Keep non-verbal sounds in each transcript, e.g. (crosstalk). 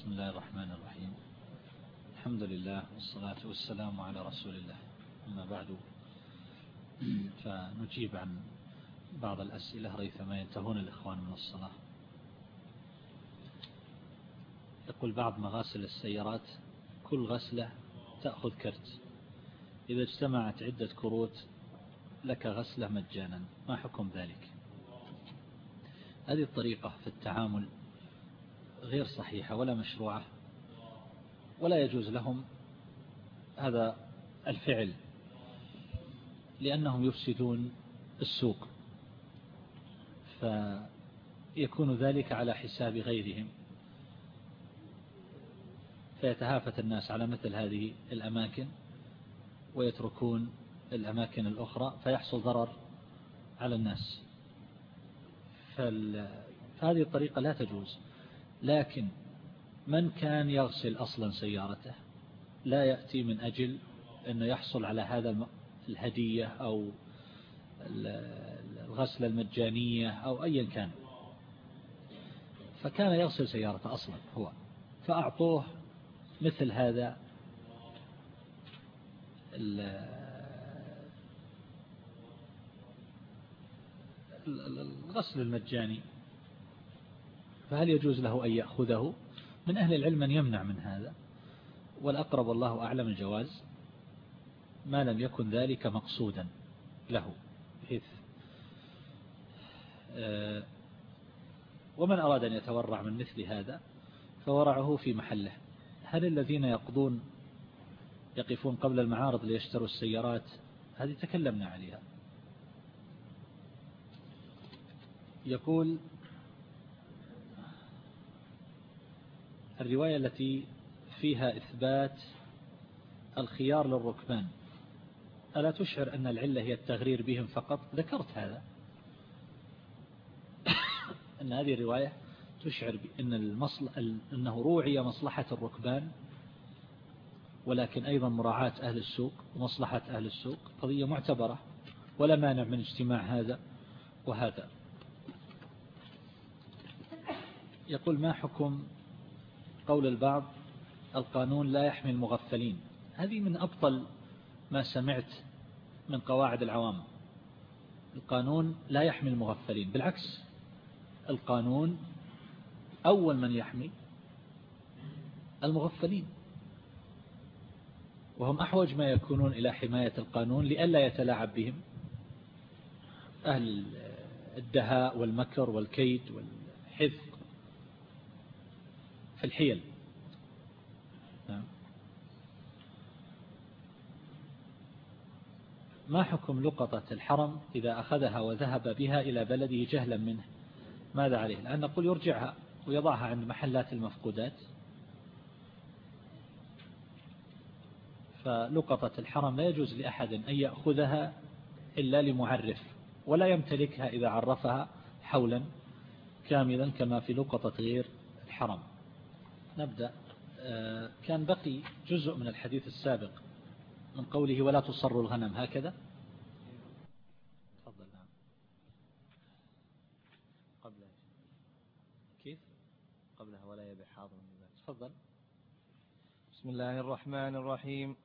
بسم الله الرحمن الرحيم. الحمد لله والصلاة والسلام على رسول الله. أما بعد فنجيب عن بعض الأسئلة ريثما ينتهون الإخوان من الصلاة. يقول بعض مغاسل السيارات كل غسلة تأخذ كرت. إذا اجتمعت عدة كروت لك غسلة مجانا. ما حكم ذلك؟ هذه الطريقة في التعامل غير صحيحة ولا مشروعة ولا يجوز لهم هذا الفعل لأنهم يفسدون السوق فيكون ذلك على حساب غيرهم. فيتهافت الناس على مثل هذه الأماكن ويتركون الأماكن الأخرى فيحصل ضرر على الناس. فهذه الطريقة لا تجوز. لكن من كان يغسل أصلا سيارته؟ لا يأتي من أجل أنه يحصل على هذا الهدية أو الغسلة المجانية أو أيا كان. فكان يغسل سيارته أصلا هو. فأعطوه مثل هذا الغسل المجاني. فهل يجوز له أن يأخذه؟ من أهل العلم من يمنع من هذا. والأقرب والله أعلم الجواز ما لم يكن ذلك مقصودا له. بحيث آه، ومن أراد أن يتورع من مثل هذا فورعه في محله. هل الذين يقضون يقفون قبل المعارض ليشتروا السيارات؟ هذه تكلمنا عليها. يقول الرواية التي فيها إثبات الخيار للركبان. ألا تشعر أن العلة هي التغرير بهم فقط؟ ذكرت هذا. (coughs) أن هذه الرواية تشعر بأن المصل... أنه روعي مصلحة الركبان ولكن أيضا مراعاة أهل السوق ومصلحة أهل السوق. قضية معتبرة ولا مانع من اجتماع هذا وهذا. يقول ما حكم قول البعض القانون لا يحمي المغفلين. هذه من أبطل ما سمعت من قواعد العوام. القانون لا يحمي المغفلين. بالعكس القانون أول من يحمي المغفلين. وهم أحوج ما يكونون إلى حماية القانون لئلا يتلاعب بهم أهل الدهاء والمكر والكيد والحذق في الحيل. نعم. ما حكم لقطة الحرم إذا أخذها وذهب بها إلى بلده جهلا منه؟ ماذا عليه؟ لأن نقول يرجعها ويضعها عند محلات المفقودات. فلقطة الحرم لا يجوز لأحد أن يأخذها إلا لمعرف ولا يمتلكها إذا عرفها حولا كاملا كما في لقطة غير الحرم. نبدأ. آه، كان بقي جزء من الحديث السابق من قوله ولا تصر الغنم هكذا؟ تفضل نعم. قبلها كيف؟ قبلها ولا يبيع حاضر تفضل. بسم الله الرحمن الرحيم.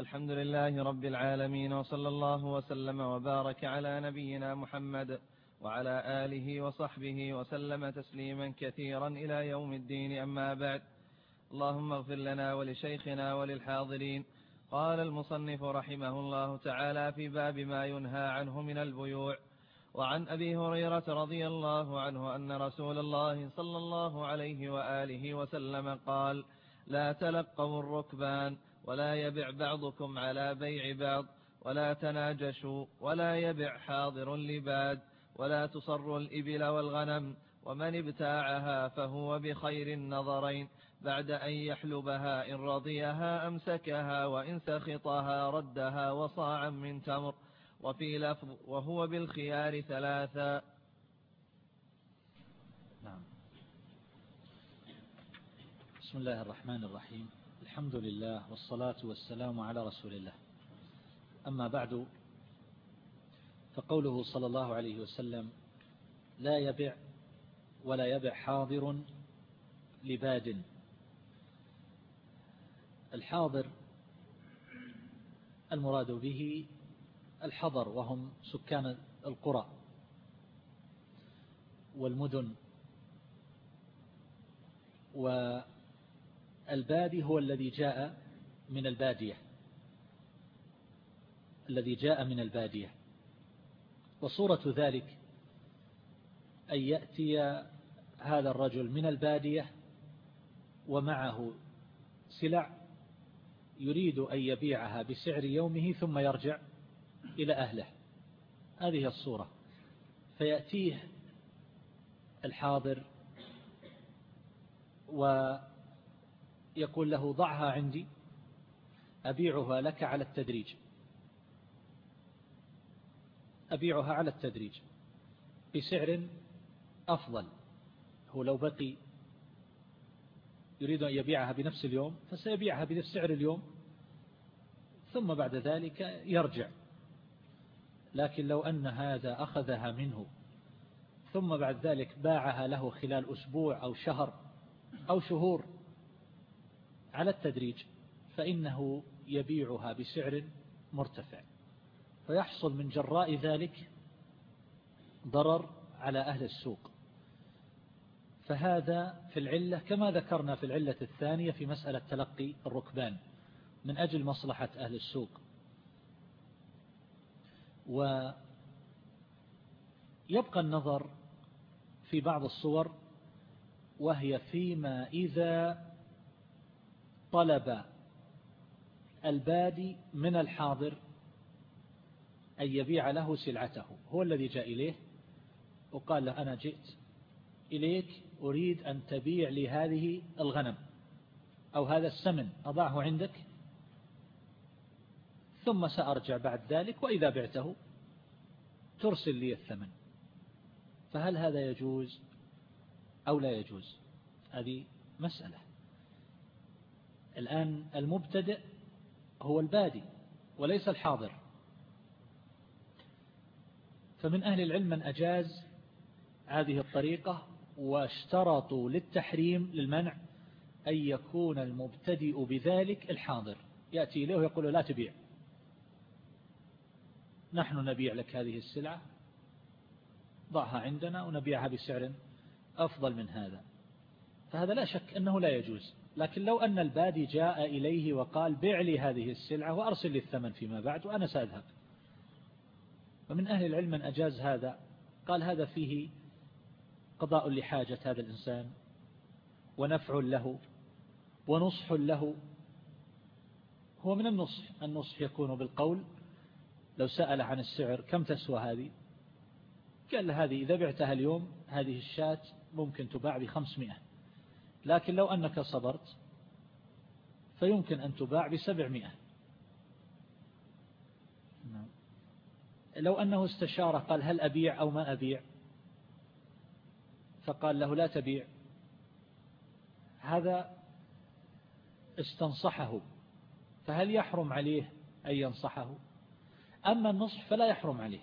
الحمد لله رب العالمين وصلى الله وسلم وبارك على نبينا محمد وعلى آله وصحبه وسلم تسليما كثيرا إلى يوم الدين. أما بعد اللهم اغفر لنا ولشيخنا وللحاضرين. قال المصنف رحمه الله تعالى في باب ما ينهى عنه من البيوع. وعن أبي هريرة رضي الله عنه أن رسول الله صلى الله عليه وآله وسلم قال لا تلقوا الركبان ولا يبع بعضكم على بيع بعض ولا تناجشوا ولا يبع حاضر لباد. ولا تصر الإبل والغنم ومن ابتاعها فهو بخير النظرين بعد أن يحلبها إن رضيها أمسكها وإن سخطها ردها وصاعا من تمر وفي لفظ وهو بالخيار ثلاثا. نعم. بسم الله الرحمن الرحيم. الحمد لله والصلاة والسلام على رسول الله. أما بعد فقوله صلى الله عليه وسلم لا يبع ولا يبع حاضر لباد. الحاضر المراد به الحضر وهم سكان القرى والمدن. والبادي هو الذي جاء من البادية الذي جاء من البادية. وصورة ذلك أن يأتي هذا الرجل من البادية ومعه سلع يريد أن يبيعها بسعر يومه ثم يرجع إلى أهله. هذه الصورة. فيأتيه الحاضر ويقول له ضعها عندي أبيعها لك على التدريج. أبيعها على التدريج بسعر أفضل. هو لو بقي يريد أن يبيعها بنفس اليوم فسيبيعها بنفس سعر اليوم ثم بعد ذلك يرجع. لكن لو أن هذا أخذها منه ثم بعد ذلك باعها له خلال أسبوع أو شهر أو شهور على التدريج فإنه يبيعها بسعر مرتفع. فيحصل من جراء ذلك ضرر على أهل السوق. فهذا في العلة كما ذكرنا في العلة الثانية في مسألة تلقي الركبان من أجل مصلحة أهل السوق. ويبقى النظر في بعض الصور وهي فيما إذا طلب البادي من الحاضر أن يبيع له سلعته. هو الذي جاء إليه وقال له أنا جئت إليك أريد أن تبيع لي هذه الغنم أو هذا السمن أضعه عندك؟ ثم سأرجع بعد ذلك وإذا بعته ترسل لي الثمن. فهل هذا يجوز أو لا يجوز؟ هذه مسألة. الآن المبتدئ هو البادي وليس الحاضر. فمن أهل العلم من أجاز هذه الطريقة واشترطوا للتحريم للمنع أن يكون المبتدئ بذلك الحاضر. يأتي إليه ويقول لا تبيع. نحن نبيع لك هذه السلعة ضعها عندنا ونبيعها بسعر أفضل من هذا. فهذا لا شك أنه لا يجوز. لكن لو أن البادي جاء إليه وقال بيع لي هذه السلعة وأرسل لي الثمن فيما بعد وأنا سأذهب. ومن أهل العلم من أجاز هذا. قال هذا فيه قضاء لحاجة هذا الإنسان ونفع له ونصح له. هو من النصح النصح يكون بالقول. لو سأل عن السعر كم تسوى هذه؟ قال هذه إذا بعتها اليوم هذه الشاة ممكن تباع بخمسمائة. لكن لو أنك صبرت فيمكن أن تباع بسبعمائة. نعم. لو أنه استشار قال هل أبيع أو ما أبيع؟ فقال له لا تبيع. هذا استنصحه فهل يحرم عليه أن ينصحه؟ أما النصح فلا يحرم عليه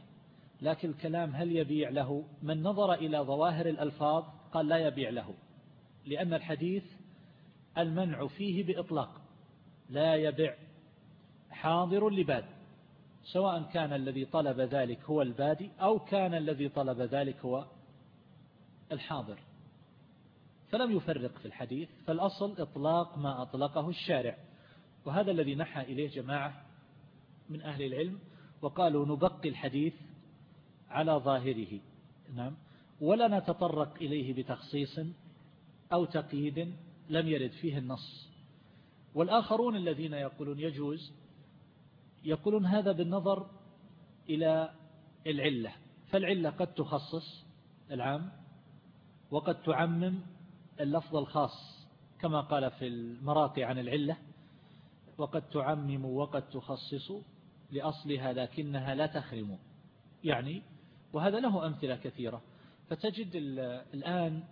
لكن الكلام هل يبيع له؟ من نظر إلى ظواهر الألفاظ قال لا يبيع له لأن الحديث المنع فيه بإطلاق لا يبيع حاضر لباد سواء كان الذي طلب ذلك هو البادي أو كان الذي طلب ذلك هو الحاضر. فلم يفرق في الحديث فالأصل إطلاق ما أطلقه الشارع. وهذا الذي نحى إليه جماعة من أهل العلم وقالوا نبقي الحديث على ظاهره. نعم. ولا نتطرق إليه بتخصيص أو تقييد لم يرد فيه النص. والآخرون الذين يقولون يجوز يقولون هذا بالنظر إلى العلة. فالعلة قد تخصص العام وقد تعمم اللفظ الخاص كما قال في المراقي عن العلة وقد تعمم وقد تخصص لأصلها لكنها لا تخرم. يعني وهذا له أمثلة كثيرة. فتجد الآن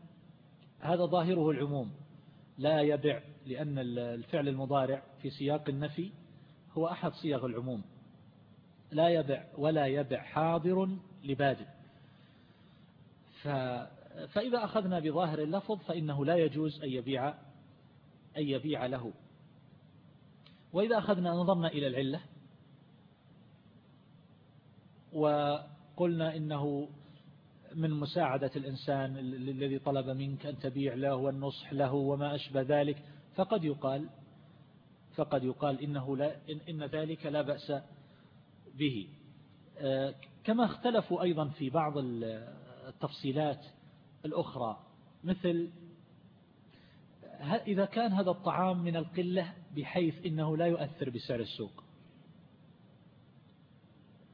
هذا ظاهره العموم. لا يبع لأن الفعل المضارع في سياق النفي هو أحد صيغ العموم. لا يبع ولا يبع حاضر لبادئ فإذا أخذنا بظاهر اللفظ فإنه لا يجوز أن يبيع أن يبيع له. وإذا أخذنا نظرنا إلى العلة وقلنا إنه من مساعدة الإنسان الذي طلب منك أن تبيع له والنصح له وما أشبه ذلك فقد يقال فقد يقال إنه لا إن, إن ذلك لا بأس به. آه، كما اختلفوا أيضا في بعض التفصيلات الأخرى مثل إذا كان هذا الطعام من القلة بحيث إنه لا يؤثر بسعر السوق.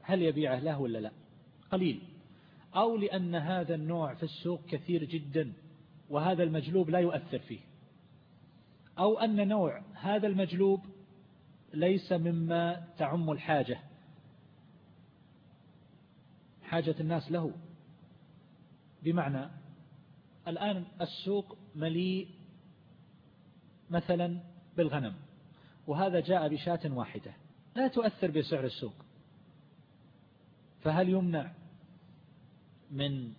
هل يبيعه له ولا لا؟ قليل. أو لأن هذا النوع في السوق كثير جدا وهذا المجلوب لا يؤثر فيه. أو أن نوع هذا المجلوب ليس مما تعم الحاجة. حاجة الناس له. بمعنى الآن السوق مليء مثلا بالغنم وهذا جاء بشاة واحدة. لا تؤثر بسعر السوق. فهل يمنع من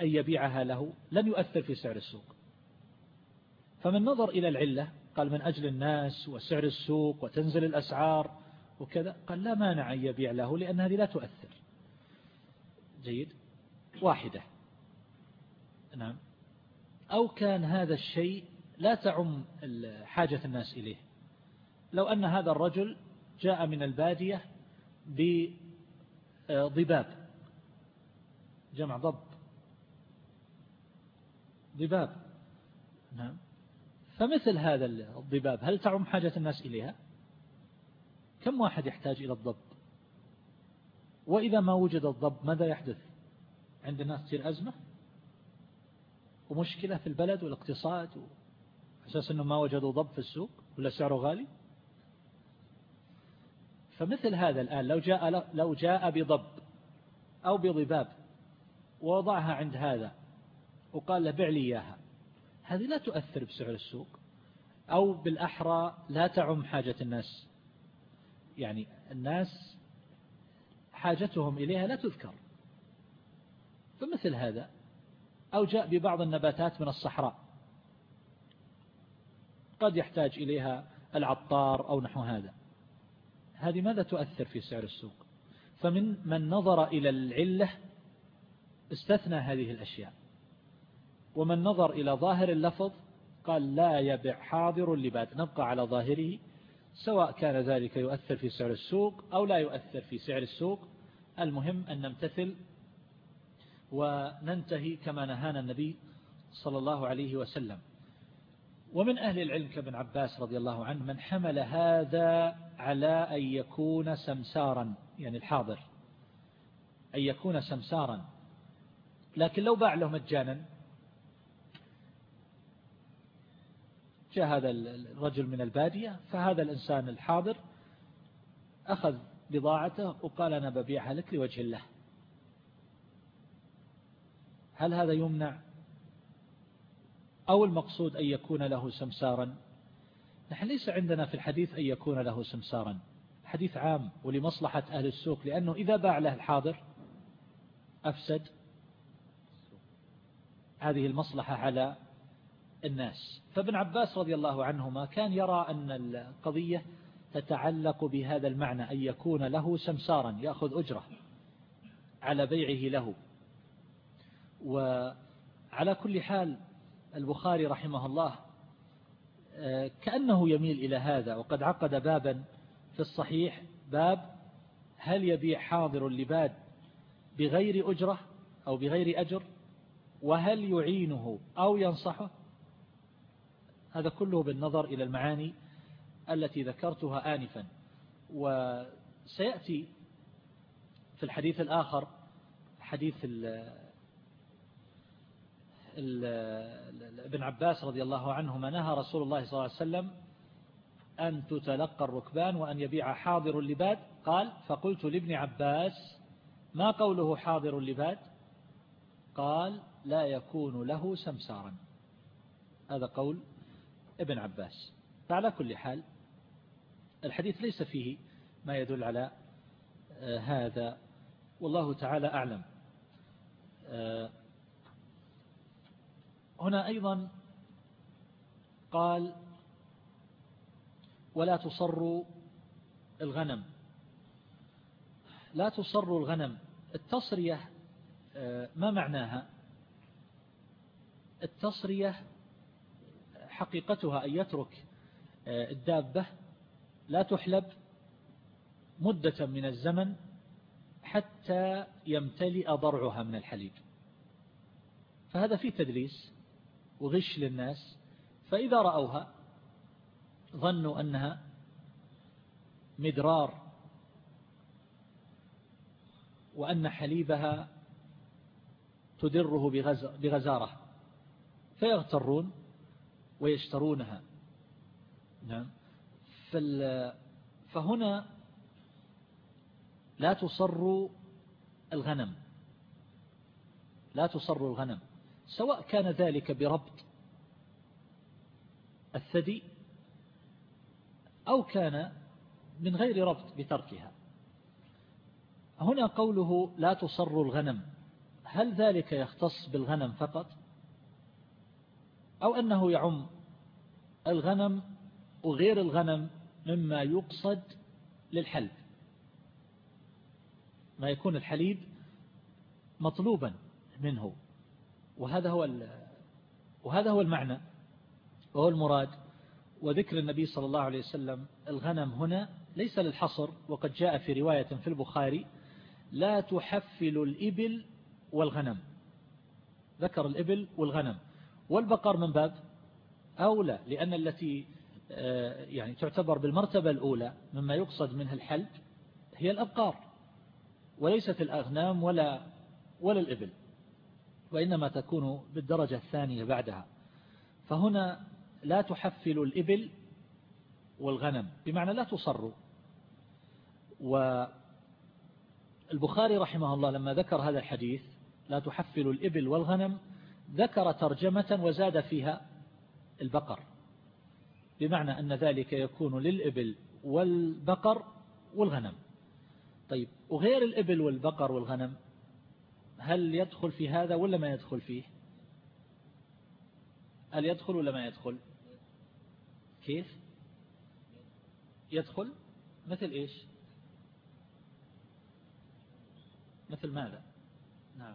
أن يبيعها له؟ لم يؤثر في سعر السوق. فمن نظر إلى العلة قال من أجل الناس وسعر السوق وتنزل الأسعار وكذا قال لا مانع أن يبيع له لأن هذه لا تؤثر. جيد؟ واحدة. نعم. أو كان هذا الشيء لا تعم حاجة الناس إليه. لو أن هذا الرجل جاء من البادية بضباب. جمع ضب ضباب. نعم. فمثل هذا الضباب هل تعم حاجة الناس إليها؟ كم واحد يحتاج إلى الضب؟ وإذا ما وجد الضب ماذا يحدث؟ عند الناس تصير أزمة؟ ومشكلة في البلد والاقتصاد أساس أنه ما وجدوا ضب في السوق ولا سعره غالي؟ فمثل هذا الآن لو جاء لو جاء بضب أو بضباب ووضعها عند هذا وقال له بع لي إياها هذه لا تؤثر بسعر السوق أو بالأحرى لا تعم حاجة الناس. يعني الناس حاجتهم إليها لا تذكر. فمثل هذا أو جاء ببعض النباتات من الصحراء. قد يحتاج إليها العطار أو نحو هذا. هذه ماذا تؤثر في سعر السوق؟ فمن من نظر إلى العلة استثنى هذه الأشياء. ومن نظر إلى ظاهر اللفظ قال لا يبع حاضر لباد نبقى على ظاهره سواء كان ذلك يؤثر في سعر السوق أو لا يؤثر في سعر السوق. المهم أن نمتثل وننتهي كما نهانا النبي صلى الله عليه وسلم. ومن أهل العلم كابن عباس رضي الله عنه من حمل هذا على أن يكون سمسارا يعني الحاضر أن يكون سمسارا. لكن لو باع له مجانا جاء هذا الرجل من البادية فهذا الإنسان الحاضر أخذ بضاعته وقال أنا ببيعها لك لوجه الله. هل هذا يمنع؟ أو المقصود أن يكون له سمسارا؟ نحن ليس عندنا في الحديث أن يكون له سمسارا. حديث عام ولمصلحة أهل السوق لأنه إذا باع له الحاضر أفسد. هذه المصلحة على الناس. فابن عباس رضي الله عنهما كان يرى أن القضية تتعلق بهذا المعنى أن يكون له سمسارا يأخذ أجرة على بيعه له. وعلى كل حال البخاري رحمه الله آه، كأنه يميل إلى هذا وقد عقد بابا في الصحيح باب هل يبيع حاضر لباد بغير أجرة أو بغير أجر؟ وهل يعينه أو ينصحه؟ هذا كله بالنظر إلى المعاني التي ذكرتها آنفا. وسيأتي في الحديث الآخر حديث ابن عباس رضي الله عنهما نهى رسول الله صلى الله عليه وسلم أن تتلقى الركبان وأن يبيع حاضر اللباد. قال فقلت لابن عباس ما قوله حاضر اللباد؟ قال لا يكون له سمسارا. هذا قول ابن عباس. فعلى كل حال الحديث ليس فيه ما يدل على آه، هذا. والله تعالى أعلم. آه، هنا أيضا قال ولا تصر الغنم. لا تصر الغنم. التصرية آه، ما معناها؟ التصرية حقيقتها أن يترك آه، الدابة لا تحلب مدة من الزمن حتى يمتلئ ضرعها من الحليب. فهذا فيه تدليس وغش للناس. فإذا رأوها ظنوا أنها مدرار وأن حليبها تدره بغزارة فيغترون ويشترونها. نعم. فهنا لا تصر الغنم. لا تصر الغنم. سواء كان ذلك بربط الثدي أو كان من غير ربط بتركها. هنا قوله لا تصر الغنم. هل ذلك يختص بالغنم فقط؟ أو أنه يعم الغنم وغير الغنم مما يقصد للحلب. ما يكون الحليب مطلوبا منه. وهذا هو وهذا هو المعنى وهو المراد. وذكر النبي صلى الله عليه وسلم الغنم هنا ليس للحصر وقد جاء في رواية في البخاري لا تحفل الإبل والغنم. ذكر الإبل والغنم. والبقر من باب أولى لأن التي آه، يعني تعتبر بالمرتبة الأولى مما يقصد منها الحلب هي الأبقار وليست الأغنام ولا ولا الإبل وإنما تكون بالدرجة الثانية بعدها. فهنا لا تحفل الإبل والغنم بمعنى لا تصر. والبخاري رحمه الله لما ذكر هذا الحديث لا تحفل الإبل والغنم ذكر ترجمة وزاد فيها البقر بمعنى أن ذلك يكون للإبل والبقر والغنم. طيب وغير الإبل والبقر والغنم هل يدخل في هذا ولا ما يدخل فيه؟ هل يدخل ولا ما يدخل؟ كيف؟ يدخل؟ مثل إيش؟ مثل ماذا؟ نعم.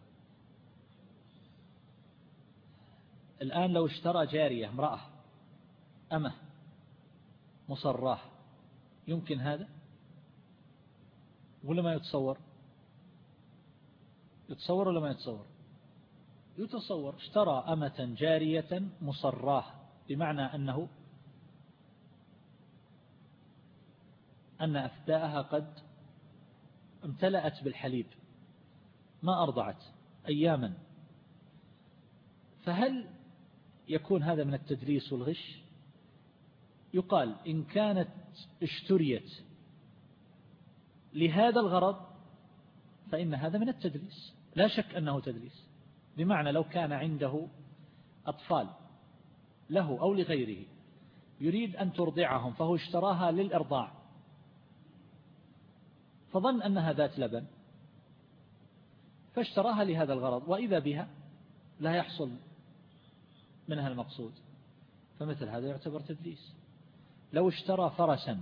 الآن لو اشترى جارية امرأة أمه مصراه يمكن هذا؟ ولا ما يتصور؟ يتصور ولا ما يتصور؟ يتصور. اشترى أمة جارية مصراه بمعنى أنه أن أفداءها قد امتلأت بالحليب ما أرضعت أياما. فهل يكون هذا من التدريس والغش؟ يقال إن كانت اشتريت لهذا الغرض فإن هذا من التدليس لا شك أنه تدليس بمعنى لو كان عنده أطفال له أو لغيره يريد أن ترضعهم فهو اشتراها للإرضاع فظن أنها ذات لبن فاشتراها لهذا الغرض وإذا بها لا يحصل منها المقصود. فمثل هذا يعتبر تدليس. لو اشترى فرسا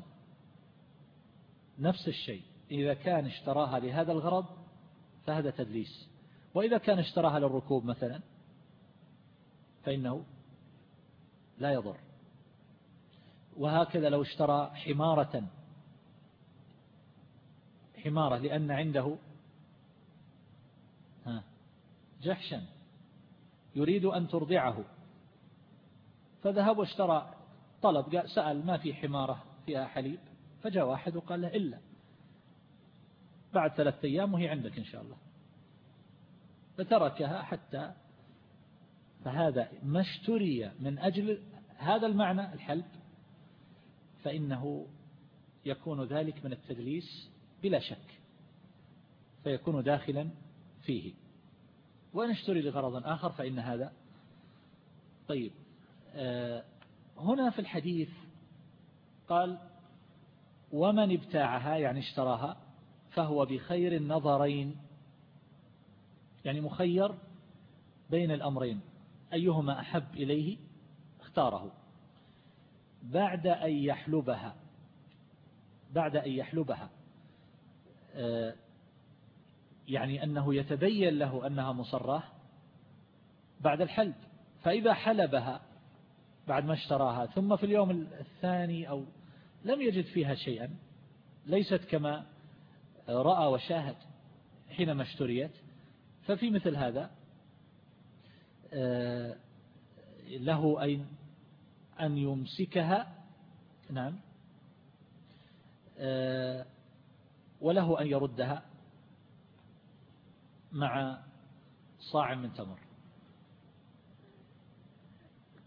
نفس الشيء إذا كان اشتراها لهذا الغرض فهذا تدليس. وإذا كان اشتراها للركوب مثلا فإنه لا يضر. وهكذا لو اشترى حمارة حمارة لأن عنده جحشا يريد أن ترضعه. فذهب واشترى طلب قال سأل ما في حمارة فيها حليب؟ فجاء واحد وقال له إلا. بعد ثلاثة أيام وهي عندك إن شاء الله. فتركها حتى فهذا ما اشتري من أجل هذا المعنى الحلب فإنه يكون ذلك من التدليس بلا شك فيكون داخلا فيه. وإن اشتري لغرض آخر فإن هذا. طيب. هنا في الحديث قال ومن ابتاعها يعني اشتراها فهو بخير النظرين يعني مخير بين الأمرين أيهما أحب إليه اختاره. بعد أن يحلبها بعد أن يحلبها آه، يعني أنه يتبين له أنها مصراة بعد الحلب فإذا حلبها بعد ما اشتراها. ثم في اليوم الثاني أو لم يجد فيها شيئا ليست كما رأى وشاهد حينما اشتريت ففي مثل هذا آه، له أن أن يمسكها. نعم. آه، وله أن يردها مع صاع من تمر.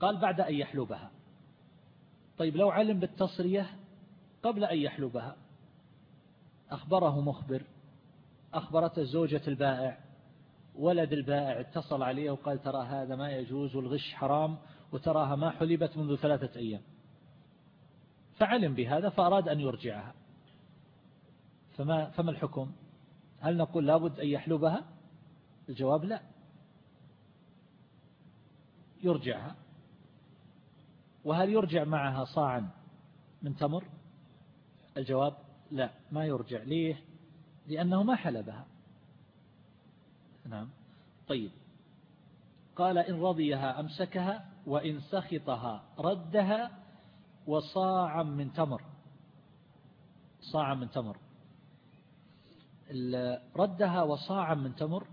قال بعد أن يحلبها. طيب لو علم بالتصرية قبل أن يحلبها. أخبره مخبر أخبرته زوجة البائع ولد البائع اتصل عليه وقال ترى هذا ما يجوز والغش حرام وتراها ما حلبت منذ ثلاثة أيام. فعلم بهذا فأراد أن يرجعها. فما, فما الحكم؟ هل نقول لابد أن يحلبها؟ الجواب لا. يرجعها. وهل يرجع معها صاعا من تمر؟ الجواب لا ما يرجع. ليه؟ لأنه ما حلبها نعم. طيب. قال إن رضيها أمسكها وإن سخطها ردها وصاعا من تمر. صاعا من تمر. ردها وصاعا من تمر.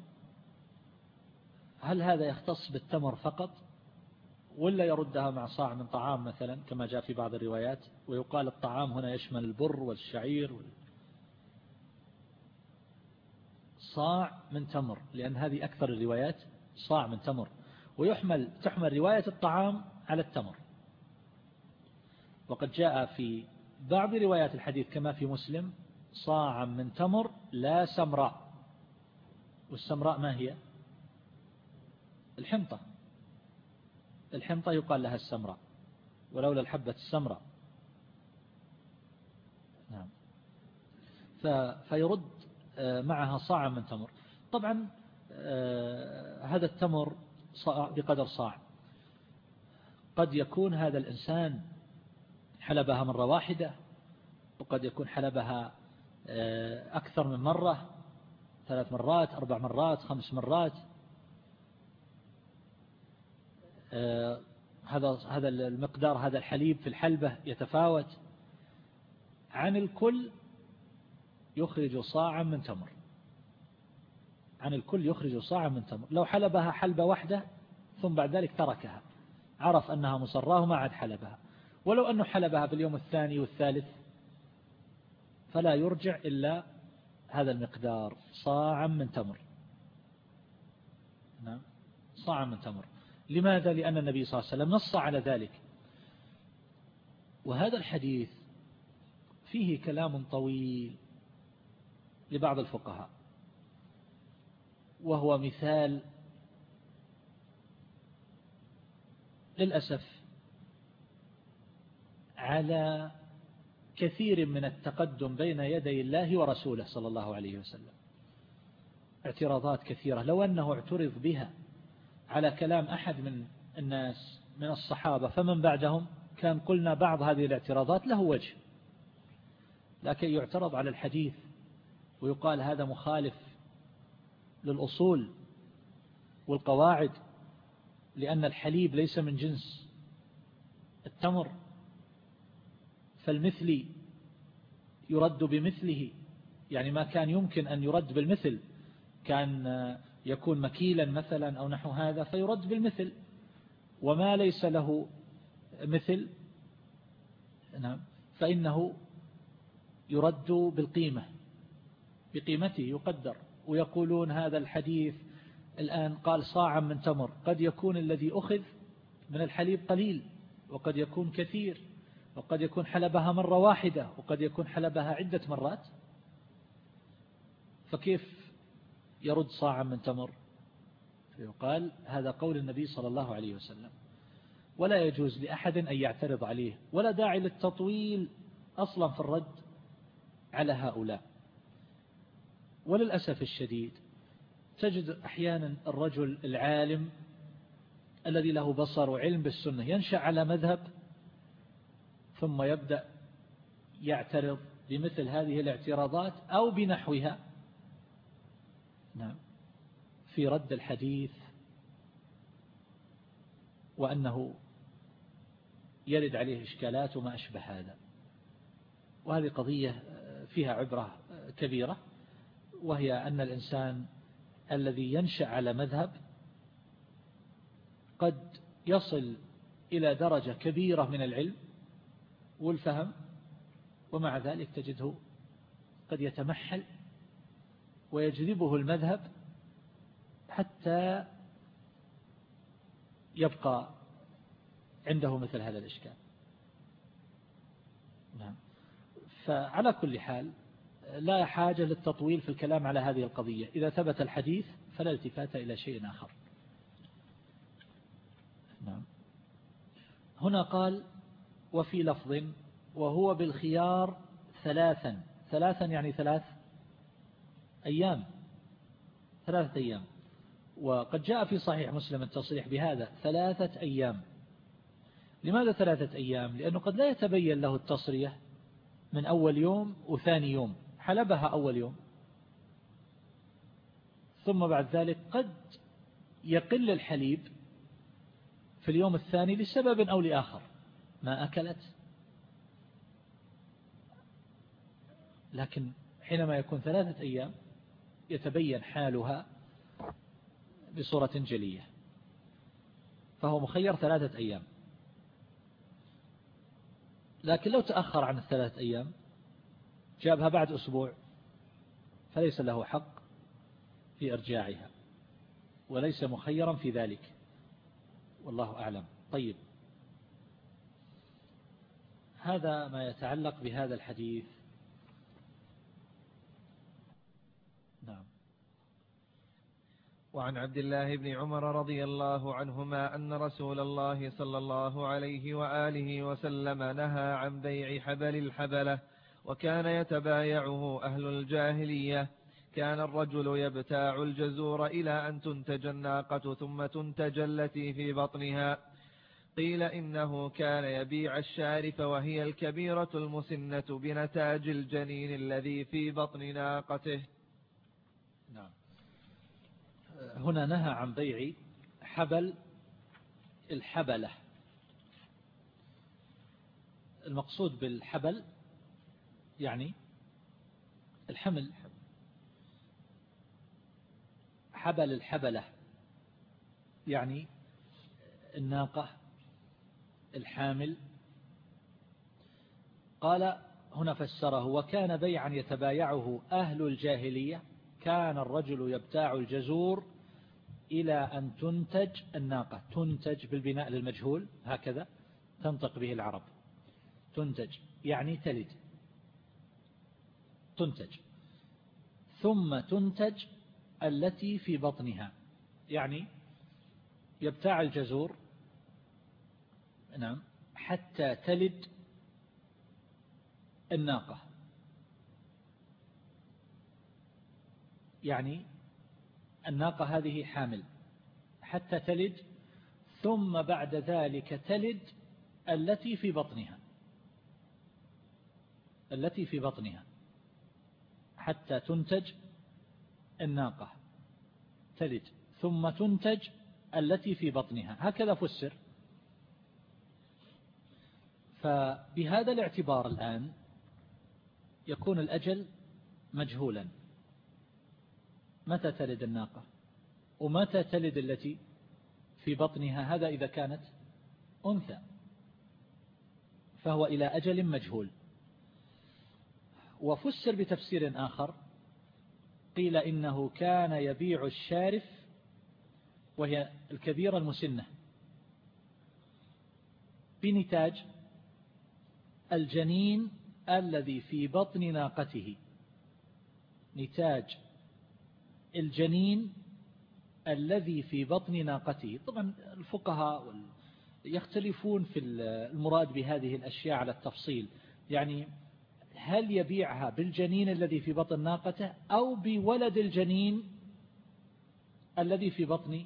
هل هذا يختص بالتمر فقط؟ ولا يردها مع صاع من طعام مثلا كما جاء في بعض الروايات ويقال الطعام هنا يشمل البر والشعير صاع من تمر لأن هذه أكثر الروايات صاع من تمر ويحمل تحمل رواية الطعام على التمر. وقد جاء في بعض روايات الحديث كما في مسلم صاعا من تمر لا سمراء. والسمراء ما هي؟ الحنطة. الحنطة يقال لها السمراء ولولا الحبة السمراء. نعم. فيرد آه، معها صاع من تمر. طبعا آه، هذا التمر بقدر صاع. قد يكون هذا الإنسان حلبها مرة واحدة وقد يكون حلبها آه، أكثر من مرة ثلاث مرات أربع مرات خمس مرات. هذا هذا المقدار هذا الحليب في الحلبة يتفاوت. عن الكل يخرج صاعا من تمر. عن الكل يخرج صاعا من تمر. لو حلبها حلبة واحدة ثم بعد ذلك تركها. عرف أنها مصراة ما عاد حلبها. ولو أنه حلبها في اليوم الثاني والثالث فلا يرجع إلا هذا المقدار. صاعا من تمر. نعم. صاعا من تمر. لماذا؟ لأن النبي صلى الله عليه وسلم نص على ذلك. وهذا الحديث فيه كلام طويل لبعض الفقهاء. وهو مثال للأسف على كثير من التقدم بين يدي الله ورسوله صلى الله عليه وسلم. اعتراضات كثيرة. لو أنه اعترض بها على كلام أحد من الناس من الصحابة فمن بعدهم كان قلنا بعض هذه الاعتراضات له وجه لكن يعترض على الحديث ويقال هذا مخالف للأصول والقواعد لأن الحليب ليس من جنس التمر فالمثلي يرد بمثله يعني ما كان يمكن أن يرد بالمثل كان يكون مكيلا مثلا أو نحو هذا فيرد بالمثل. وما ليس له مثل نعم فإنه يرد بالقيمة بقيمته يقدر. ويقولون هذا الحديث الآن قال صاعا من تمر قد يكون الذي أخذ من الحليب قليل وقد يكون كثير وقد يكون حلبها مرة واحدة وقد يكون حلبها عدة مرات. فكيف يرد صاعا من تمر. فيقال هذا قول النبي صلى الله عليه وسلم. ولا يجوز لأحد أن يعترض عليه. ولا داعي للتطويل أصلا في الرد على هؤلاء. وللأسف الشديد تجد أحيانا الرجل العالم الذي له بصر وعلم بالسنة ينشأ على مذهب ثم يبدأ يعترض بمثل هذه الاعتراضات أو بنحوها. نعم. في رد الحديث وأنه يرد عليه إشكالات وما أشبه هذا. وهذه قضية فيها عبرة كبيرة وهي أن الإنسان الذي ينشأ على مذهب قد يصل إلى درجة كبيرة من العلم والفهم ومع ذلك تجده قد يتمحل ويجذبه المذهب حتى يبقى عنده مثل هذا الإشكال. نعم. فعلى كل حال لا حاجة للتطويل في الكلام على هذه القضية. إذا ثبت الحديث فلا التفات إلى شيء آخر. نعم. هنا قال وفي لفظ وهو بالخيار ثلاثا. ثلاثا يعني ثلاث أيام ثلاثة أيام. وقد جاء في صحيح مسلم التصريح بهذا ثلاثة أيام. لماذا ثلاثة أيام؟ لأنه قد لا يتبين له التصريح من أول يوم وثاني يوم. حلبها أول يوم. ثم بعد ذلك قد يقل الحليب في اليوم الثاني لسبب أو لآخر. ما أكلت. لكن حينما يكون ثلاثة أيام يتبين حالها بصورة جلية. فهو مخير ثلاثة أيام. لكن لو تأخر عن الثلاثة أيام جابها بعد أسبوع فليس له حق في إرجاعها وليس مخيرا في ذلك. والله أعلم. طيب. هذا ما يتعلق بهذا الحديث نعم وعن عبد الله بن عمر رضي الله عنهما أن رسول الله صلى الله عليه وآله وسلم نهى عن بيع حبل الحبلة وكان يتبايعه أهل الجاهلية. كان الرجل يبتاع الجزور إلى أن تنتج الناقة ثم تنتج التي في بطنها. قيل إنه كان يبيع الشارف وهي الكبيرة المسنة بنتاج الجنين الذي في بطن ناقته نعم هنا نهى عن بيع حبل الحبلة. المقصود بالحبل يعني الحمل. حبل الحبلة يعني الناقة الحامل. قال هنا فسره وكان بيعا يتبايعه أهل الجاهلية. كان الرجل يبتاع الجزور إلى أن تنتج الناقة. تنتج بالبناء للمجهول هكذا تنطق به العرب. تنتج يعني تلد. تنتج. ثم تنتج التي في بطنها. يعني يبتاع الجزور نعم حتى تلد الناقة. يعني الناقة هذه حامل حتى تلد ثم بعد ذلك تلد التي في بطنها التي في بطنها حتى تنتج الناقة تلد ثم تنتج التي في بطنها. هكذا فسر. فبهذا الاعتبار الآن يكون الأجل مجهولا. متى تلد الناقة؟ ومتى تلد التي في بطنها؟ هذا إذا كانت أنثى فهو إلى أجل مجهول. وفسر بتفسير آخر قيل إنه كان يبيع الشارف وهي الكبيرة المسنة بنتاج الجنين الذي في بطن ناقته. نتاج الجنين الذي في بطن ناقته. طبعا الفقهاء يختلفون في المراد بهذه الأشياء على التفصيل. يعني هل يبيعها بالجنين الذي في بطن ناقته أو بولد الجنين الذي في بطن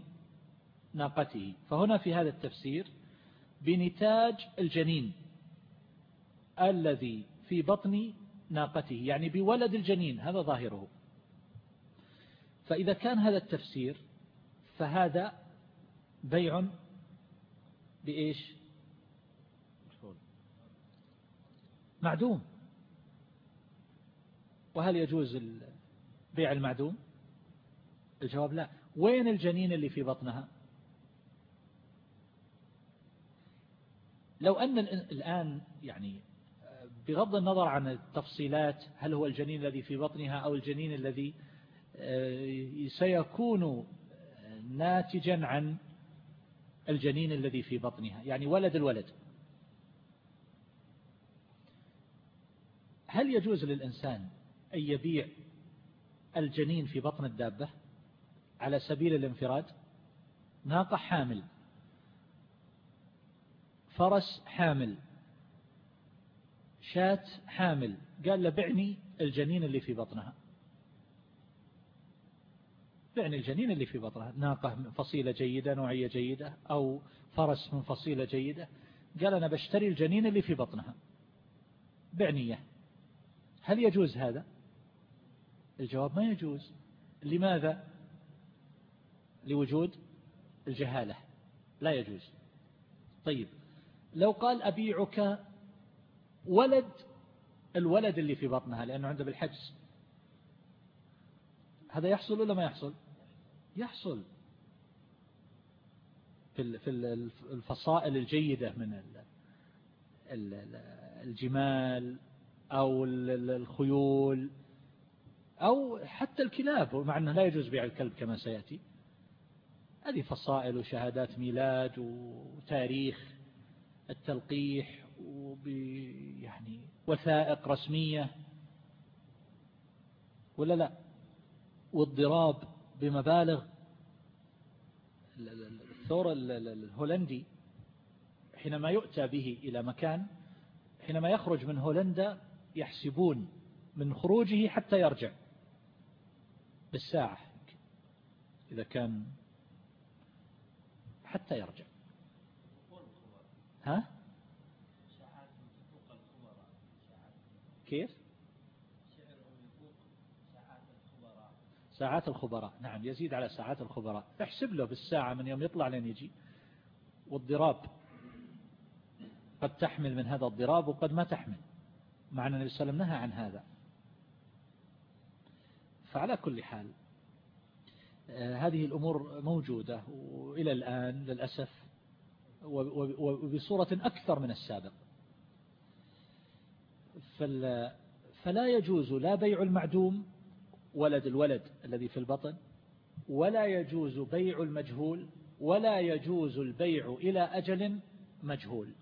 ناقته؟ فهنا في هذا التفسير بنتاج الجنين الذي في بطن ناقته يعني بولد الجنين هذا ظاهره. فإذا كان هذا التفسير فهذا بيع بإيش معدوم. وهل يجوز بيع المعدوم؟ الجواب لا. وين الجنين اللي في بطنها؟ لو أن الآن يعني بغض النظر عن التفصيلات هل هو الجنين الذي في بطنها أو الجنين الذي آه، سيكون ناتجا عن الجنين الذي في بطنها يعني ولد الولد. هل يجوز للإنسان أن يبيع الجنين في بطن الدابة على سبيل الانفراد؟ ناقة حامل. فرس حامل. شاة حامل. قال له بعني الجنين اللي في بطنها. بعني الجنين اللي في بطنها ناقة من فصيلة جيدة نوعية جيدة أو فرس من فصيلة جيدة. قال أنا بشتري الجنين اللي في بطنها. بعنية. هل يجوز هذا؟ الجواب ما يجوز. لماذا؟ لوجود الجهالة. لا يجوز. طيب. لو قال أبيعك ولد الولد اللي في بطنها لأنه عنده بالحجز هذا يحصل ولا ما يحصل؟ يحصل في في الفصائل الجيدة من الجمال أو الخيول أو حتى الكلاب مع أنه لا يجوز بيع الكلب كما سيأتي. هذه فصائل وشهادات ميلاد وتاريخ التلقيح ويعني وثائق رسمية. ولا لا؟ والضراب بمبالغ الثور الهولندي حينما يؤتى به إلى مكان حينما يخرج من هولندا يحسبون من خروجه حتى يرجع بالساعة إذا كان حتى يرجع. ها؟ كيف؟ ساعات الخبراء. نعم يزيد على ساعات الخبراء. احسب له بالساعة من يوم يطلع لين يجي. والضراب قد تحمل من هذا الضراب وقد ما تحمل. مع أن النبي صلى الله عليه وسلم نهى عن هذا. فعلى كل حال آه، هذه الأمور موجودة وإلى الآن للأسف وبصورة أكثر من السابق. فلا يجوز لا بيع المعدوم ولد الولد الذي في البطن ولا يجوز بيع المجهول ولا يجوز البيع إلى أجل مجهول.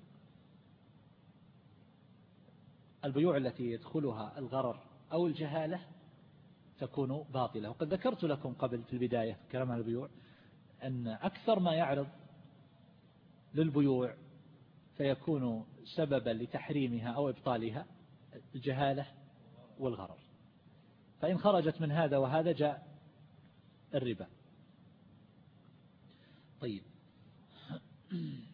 البيوع التي يدخلها الغرر أو الجهالة تكون باطلة. وقد ذكرت لكم قبل في البداية كلام عن البيوع أن أكثر ما يعرض للبيوع فيكون سببا لتحريمها أو إبطالها الجهالة والغرر. فإن خرجت من هذا وهذا جاء الربا. طيب. (clears throat)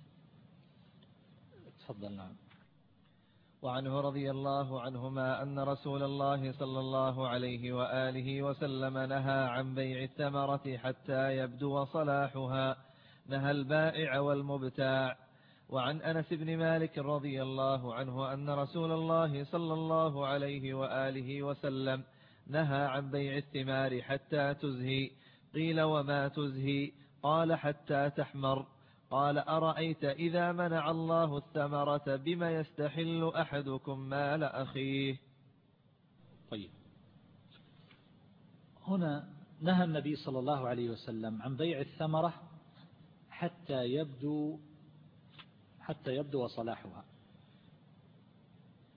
تفضل نعم وعنه رضي الله عنهما أن رسول الله صلى الله عليه وآله وسلم نهى عن بيع الثمرة حتى يبدو صلاحها. نهى البائع والمبتاع. وعن أنس بن مالك رضي الله عنه أن رسول الله صلى الله عليه وآله وسلم نهى عن بيع الثمار حتى تزهي. قيل وما تزهي؟ قال حتى تحمر. قال أرأيت إذا منع الله الثمرة بما يستحل أحدكم مال أخيه؟ طيب. هنا نهى النبي صلى الله عليه وسلم عن بيع الثمرة حتى يبدو حتى يبدو صلاحها.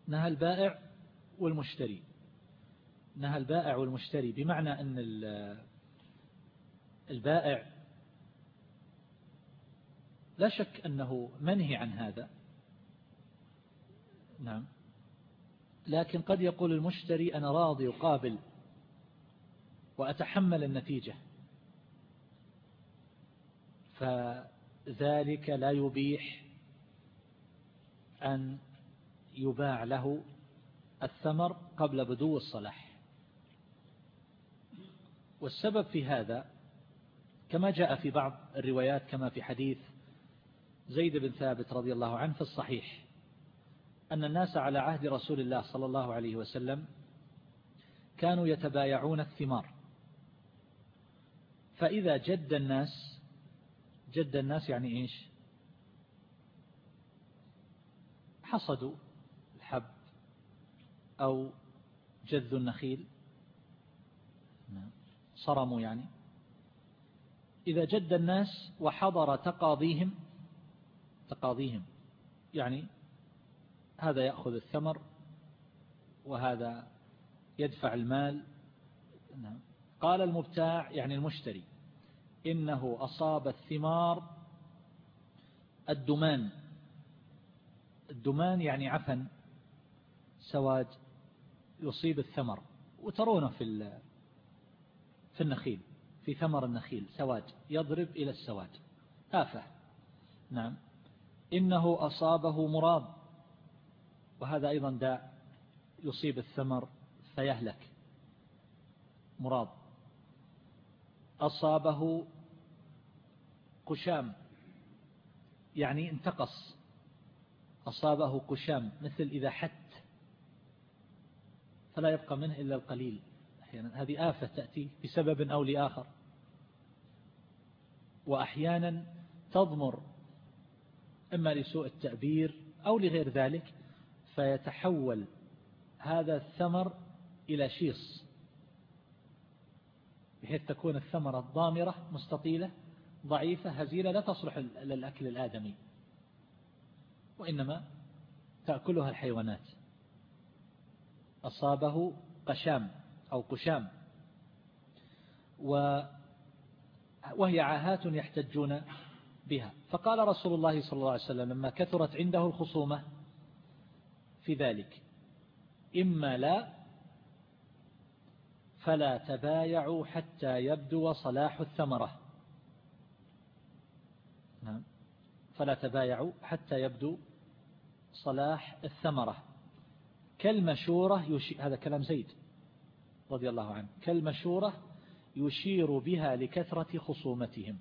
نهى البائع والمشتري. نهى البائع والمشتري بمعنى أن البائع لا شك أنه منهي عن هذا. نعم. لكن قد يقول المشتري أنا راضي وقابل وأتحمل النتيجة. فذلك لا يبيح أن يباع له الثمر قبل بدو الصلاح. والسبب في هذا كما جاء في بعض الروايات كما في حديث زيد بن ثابت رضي الله عنه في الصحيح أن الناس على عهد رسول الله صلى الله عليه وسلم كانوا يتبايعون الثمار. فإذا جد الناس جد الناس يعني إيش؟ حصدوا الحب أو جذوا النخيل. صرموا يعني. إذا جد الناس وحضر تقاضيهم تقاضيهم يعني هذا يأخذ الثمر وهذا يدفع المال. نعم. قال المبتاع يعني المشتري إنه أصاب الثمار الدمان. الدمان يعني عفن سواد يصيب الثمر. وترونه في في النخيل في ثمر النخيل سواد يضرب إلى السواد. آفة. نعم. إنه أصابه مراد وهذا أيضا داء يصيب الثمر فيهلك. مراد أصابه قشام. يعني انتقص. أصابه قشام مثل إذا حت. فلا يبقى منه إلا القليل. أحيانا. هذه آفة تأتي بسبب أو لآخر. وأحيانا تضمر إما لسوء التأبير أو لغير ذلك فيتحول هذا الثمر إلى شيص. بحيث تكون الثمرة ضامرة مستطيلة ضعيفة هزيلة لا تصلح للأكل الآدمي. وإنما تأكلها الحيوانات. أصابه قشام. أو قشام. وهي عاهات يحتجون بها. فقال رسول الله صلى الله عليه وسلم لما كثرت عنده الخصومة في ذلك إما لا فلا تبايعوا حتى يبدو صلاح الثمرة. نعم. فلا تبايعوا حتى يبدو صلاح الثمرة. كالمشورة يشي... هذا كلام زيد رضي الله عنه. كالمشورة يشير بها لكثرة خصومتهم.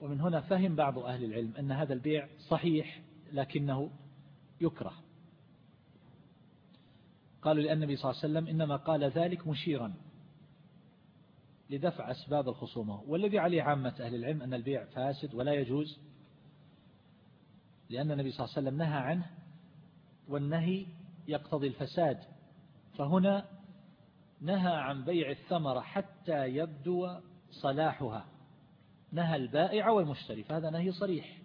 ومن هنا فهم بعض أهل العلم أن هذا البيع صحيح لكنه يكره. قالوا لأن النبي صلى الله عليه وسلم إنما قال ذلك مشيرا لدفع أسباب الخصومة. والذي عليه عامة أهل العلم أن البيع فاسد ولا يجوز لأن النبي صلى الله عليه وسلم نهى عنه والنهي يقتضي الفساد. فهنا نهى عن بيع الثمرة حتى يبدو صلاحها. نهى البائع والمشتري فهذا نهي صريح.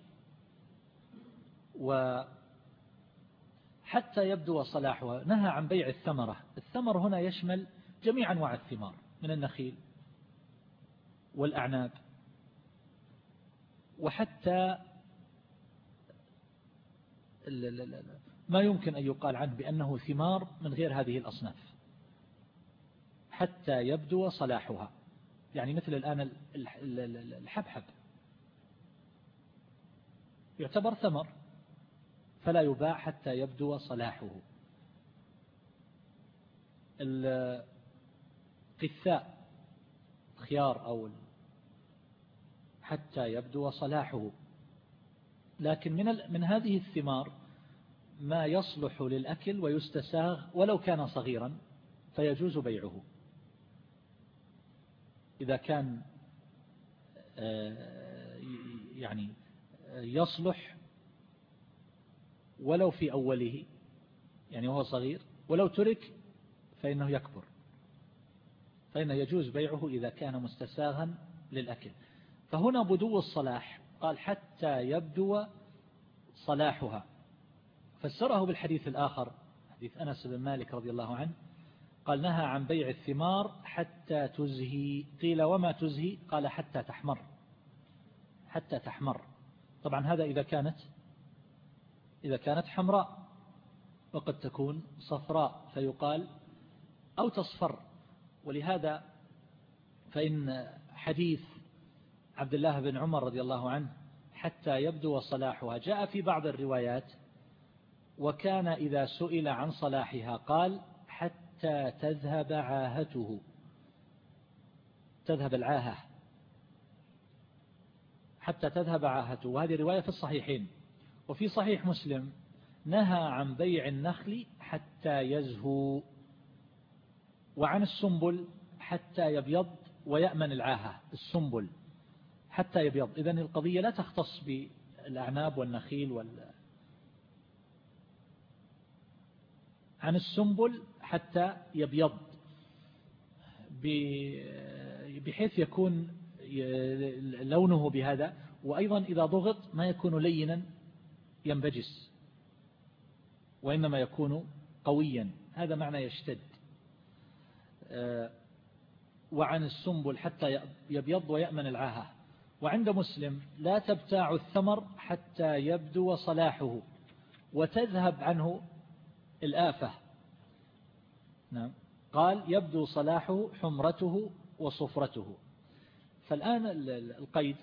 وحتى يبدو صلاحها. نهى عن بيع الثمرة. الثمر هنا يشمل جميع أنواع الثمار من النخيل والأعناب. وحتى ما يمكن أن يقال عنه بأنه ثمار من غير هذه الأصناف. حتى يبدو صلاحها. يعني مثل الآن الحبحب. يعتبر ثمر فلا يباع حتى يبدو صلاحه. القثاء خيار أو حتى يبدو صلاحه. لكن من من هذه الثمار ما يصلح للأكل ويستساغ ولو كان صغيرا فيجوز بيعه. إذا كان آه، يعني يصلح ولو في أوله يعني وهو صغير ولو ترك فإنه يكبر. فإنه يجوز بيعه إذا كان مستساغا للأكل. فهنا بدو الصلاح. قال حتى يبدو صلاحها. فسره بالحديث الآخر حديث أنس بن مالك رضي الله عنه قال نهى عن بيع الثمار حتى تزهي. قيل وما تزهي؟ قال حتى تحمر. حتى تحمر. طبعا هذا إذا كانت إذا كانت حمراء وقد تكون صفراء فيقال أو تصفر. ولهذا فإن حديث عبد الله بن عمر رضي الله عنه حتى يبدو صلاحها جاء في بعض الروايات وكان إذا سئل عن صلاحها قال حتى تذهب عاهته. تذهب العاهة. حتى تذهب عاهته. وهذه رواية في الصحيحين. وفي صحيح مسلم نهى عن بيع النخل حتى يزهو وعن السنبل حتى يبيض ويأمن العاهة. السنبل حتى يبيض. إذن القضية لا تختص بالأعناب والنخيل وال عن السنبل حتى يبيض. بحيث يكون لونه بهذا وأيضا إذا ضغط ما يكون لينا ينبجس وإنما يكون قويا. هذا معنى يشتد. آه، وعن السنبل حتى يبيض ويأمن العاهة. وعند مسلم لا تبتاع الثمر حتى يبدو صلاحه وتذهب عنه الآفة. نعم. قال يبدو صلاحه حمرته وصفرته. فالآن القيد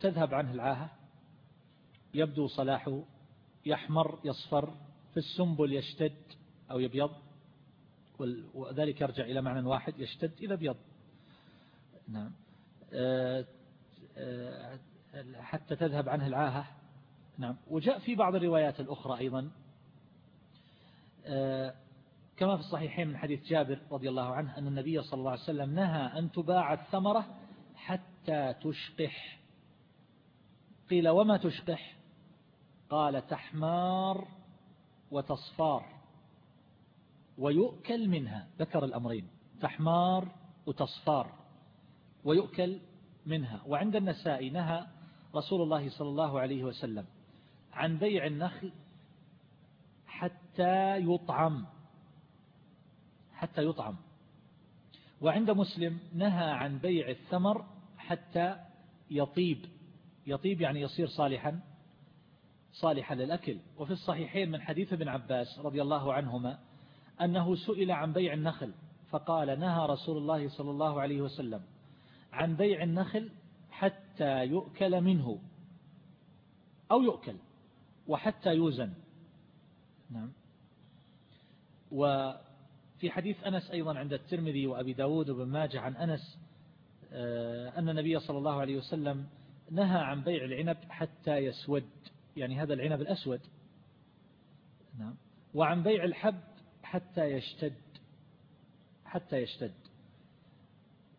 تذهب عنه العاهة. يبدو صلاحه يحمر يصفر في السنبل يشتد أو يبيض. وذلك يرجع إلى معنى واحد يشتد إلى بيض. نعم. آه، آه، حتى تذهب عنه العاهة. نعم. وجاء في بعض الروايات الأخرى أيضا. آه، كما في الصحيحين من حديث جابر رضي الله عنه أن النبي صلى الله عليه وسلم نهى أن تباع الثمرة حتى تشقح. قيل وما تشقح؟ قال تحمار وتصفار ويؤكل منها ذكر الأمرين تحمار وتصفار ويؤكل منها. وعند النساء نهى رسول الله صلى الله عليه وسلم عن بيع النخل حتى يطعم. حتى يطعم. وعند مسلم نهى عن بيع الثمر حتى يطيب. يطيب يعني يصير صالحا صالحا للأكل. وفي الصحيحين من حديث ابن عباس رضي الله عنهما أنه سئل عن بيع النخل فقال نهى رسول الله صلى الله عليه وسلم عن بيع النخل حتى يؤكل منه أو يؤكل وحتى يوزن. نعم. وفي حديث أنس أيضا عند الترمذي وأبي داود وابن ماجه عن أنس آه، أن النبي صلى الله عليه وسلم نهى عن بيع العنب حتى يسود يعني هذا العنب الأسود. نعم. وعن بيع الحب حتى يشتد حتى يشتد.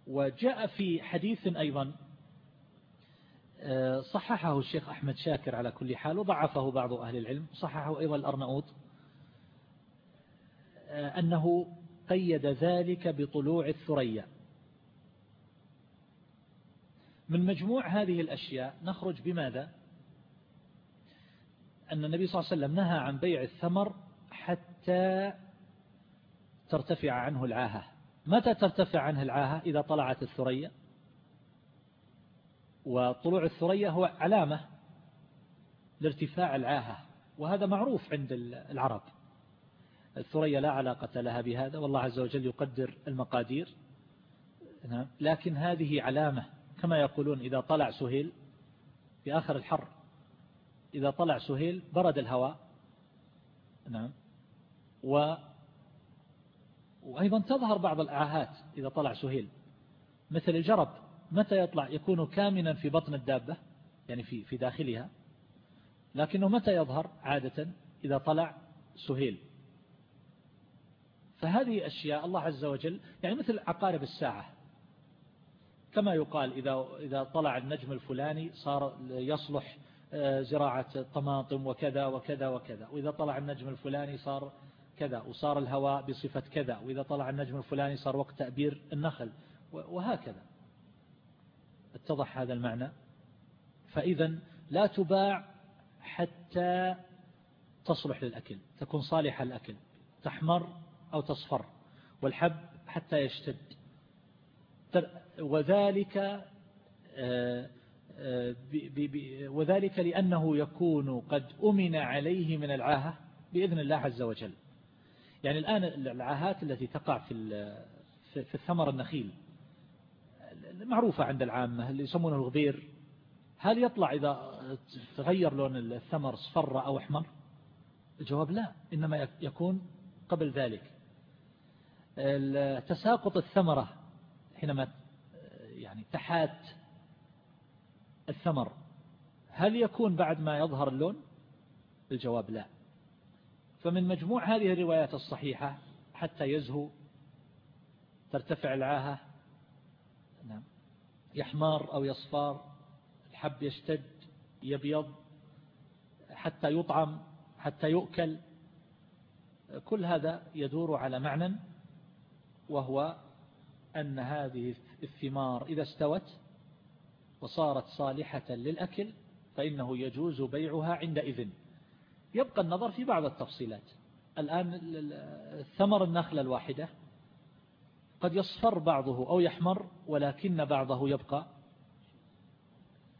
وجاء في حديث أيضا آه، صححه الشيخ أحمد شاكر على كل حال وضعفه بعض أهل العلم صححه أيضا الأرنؤوط أنه قيد ذلك بطلوع الثريا. من مجموع هذه الأشياء نخرج بماذا؟ أن النبي صلى الله عليه وسلم نهى عن بيع الثمر حتى ترتفع عنه العاهة. متى ترتفع عنه العاهة؟ إذا طلعت الثريا. وطلوع الثريا هو علامة لارتفاع العاهة. وهذا معروف عند العرب. الثريا لا علاقة لها بهذا والله عز وجل يقدر المقادير. نعم. لكن هذه علامة كما يقولون إذا طلع سهيل في آخر الحر. إذا طلع سهيل برد الهواء. نعم. و وأيضا تظهر بعض الآهات إذا طلع سهيل. مثل الجرب متى يطلع؟ يكون كامنا في بطن الدابة يعني في في داخلها. لكنه متى يظهر؟ عادة إذا طلع سهيل. فهذه أشياء الله عز وجل يعني مثل عقارب الساعة. كما يقال إذا إذا طلع النجم الفلاني صار يصلح آه، زراعة طماطم وكذا وكذا وكذا. وإذا طلع النجم الفلاني صار كذا وصار الهواء بصفة كذا. وإذا طلع النجم الفلاني صار وقت تأبير النخل. وهكذا. اتضح هذا المعنى؟ فإذا لا تباع حتى تصلح للأكل تكون صالحة للأكل. تحمر أو تصفر والحب حتى يشتد. وذلك آه، آه، وذلك لأنه يكون قد أمن عليه من العاهة بإذن الله عز وجل. يعني الآن العاهات التي تقع في في الثمر النخيل معروفة عند العامة اللي يسمونه الغبير. هل يطلع إذا تغير لون الثمر صفر أو أحمر؟ الجواب لا إنما يكون قبل ذلك. تساقط الثمرة حينما يعني تحات الثمر. هل يكون بعد ما يظهر اللون؟ الجواب لا. فمن مجموع هذه الروايات الصحيحة حتى يزهو ترتفع العاهة نعم يحمار أو يصفار الحب يشتد يبيض حتى يطعم حتى يؤكل كل هذا يدور على معنى وهو أن هذه الثمار إذا استوت وصارت صالحة للأكل فإنه يجوز بيعها عندئذ. يبقى النظر في بعض التفصيلات. الآن ثمر النخلة الواحدة قد يصفر بعضه أو يحمر ولكن بعضه يبقى.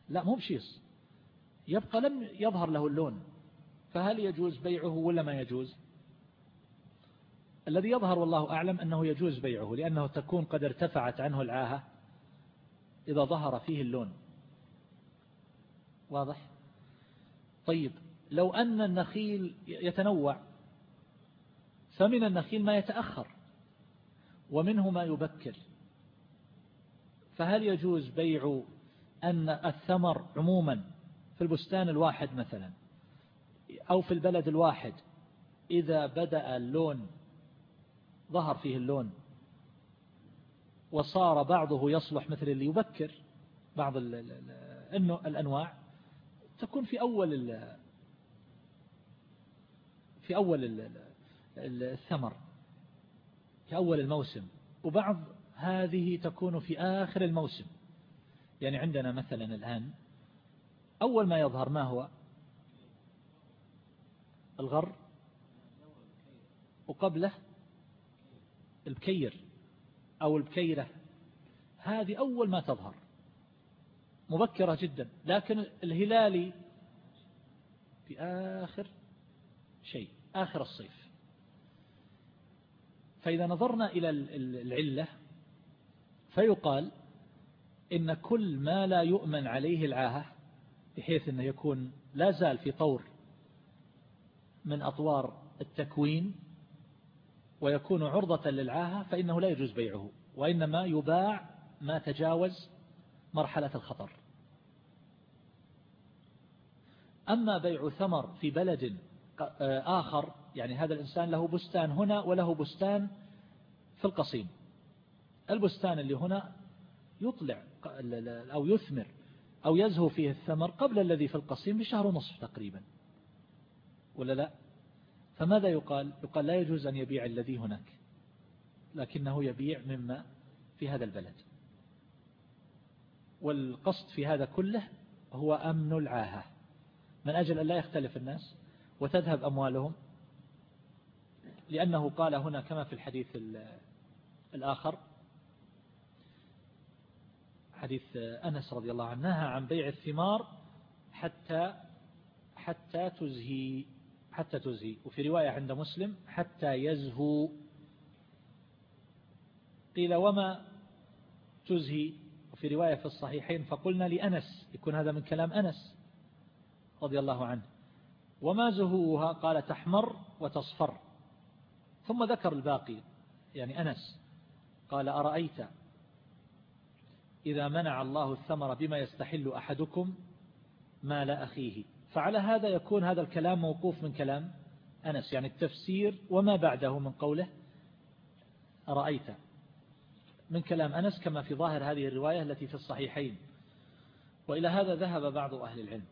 لا مو بشيص. يبقى لم يظهر له اللون. فهل يجوز بيعه ولا ما يجوز؟ الذي يظهر والله أعلم أنه يجوز بيعه لأنه تكون قد ارتفعت عنه العاهة إذا ظهر فيه اللون. واضح؟ طيب لو أن النخيل يتنوع فمن النخيل ما يتأخر ومنه ما يبكر. فهل يجوز بيع أن الثمر عموما في البستان الواحد مثلا أو في البلد الواحد إذا بدأ اللون ظهر فيه اللون وصار بعضه يصلح مثل اللي يبكر بعض الأنواع. تكون في أول في أول الثمر في أول الموسم وبعض هذه تكون في آخر الموسم. يعني عندنا مثلا الآن أول ما يظهر ما هو؟ الغر وقبله البكير أو البكيرة هذه أول ما تظهر. مبكرة جدا. لكن الهلالي في آخر شيء آخر الصيف. فإذا نظرنا إلى العلة فيقال إن كل ما لا يؤمن عليه العاهة بحيث أنه يكون لا زال في طور من أطوار التكوين ويكون عرضة للعاهة فإنه لا يجوز بيعه وإنما يباع ما تجاوز مرحلة الخطر. أما بيع ثمر في بلد آخر يعني هذا الإنسان له بستان هنا وله بستان في القصيم. البستان اللي هنا يطلع أو يثمر أو يزهو فيه الثمر قبل الذي في القصيم بشهر ونصف تقريبا ولا لا؟ فماذا يقال؟ يقال لا يجوز أن يبيع الذي هناك لكنه يبيع مما في هذا البلد. والقصد في هذا كله هو أمن العاهة. من أجل أن لا يختلف الناس وتذهب أموالهم لأنه قال هنا كما في الحديث الآخر حديث أنس رضي الله عنه نهى عن بيع الثمار حتى حتى تزهي. حتى تزهي. وفي رواية عند مسلم حتى يزهو. قيل وما تزهي؟ وفي رواية في الصحيحين فقلنا لأنس يكون هذا من كلام أنس رضي الله عنه. وما زهوها؟ قال تحمر وتصفر. ثم ذكر الباقي يعني أنس. قال أرأيت إذا منع الله الثمر بما يستحل أحدكم مال أخيه؟ فعلى هذا يكون هذا الكلام موقوف من كلام أنس يعني التفسير وما بعده من قوله أرأيت من كلام أنس كما في ظاهر هذه الرواية التي في الصحيحين. وإلى هذا ذهب بعض أهل العلم.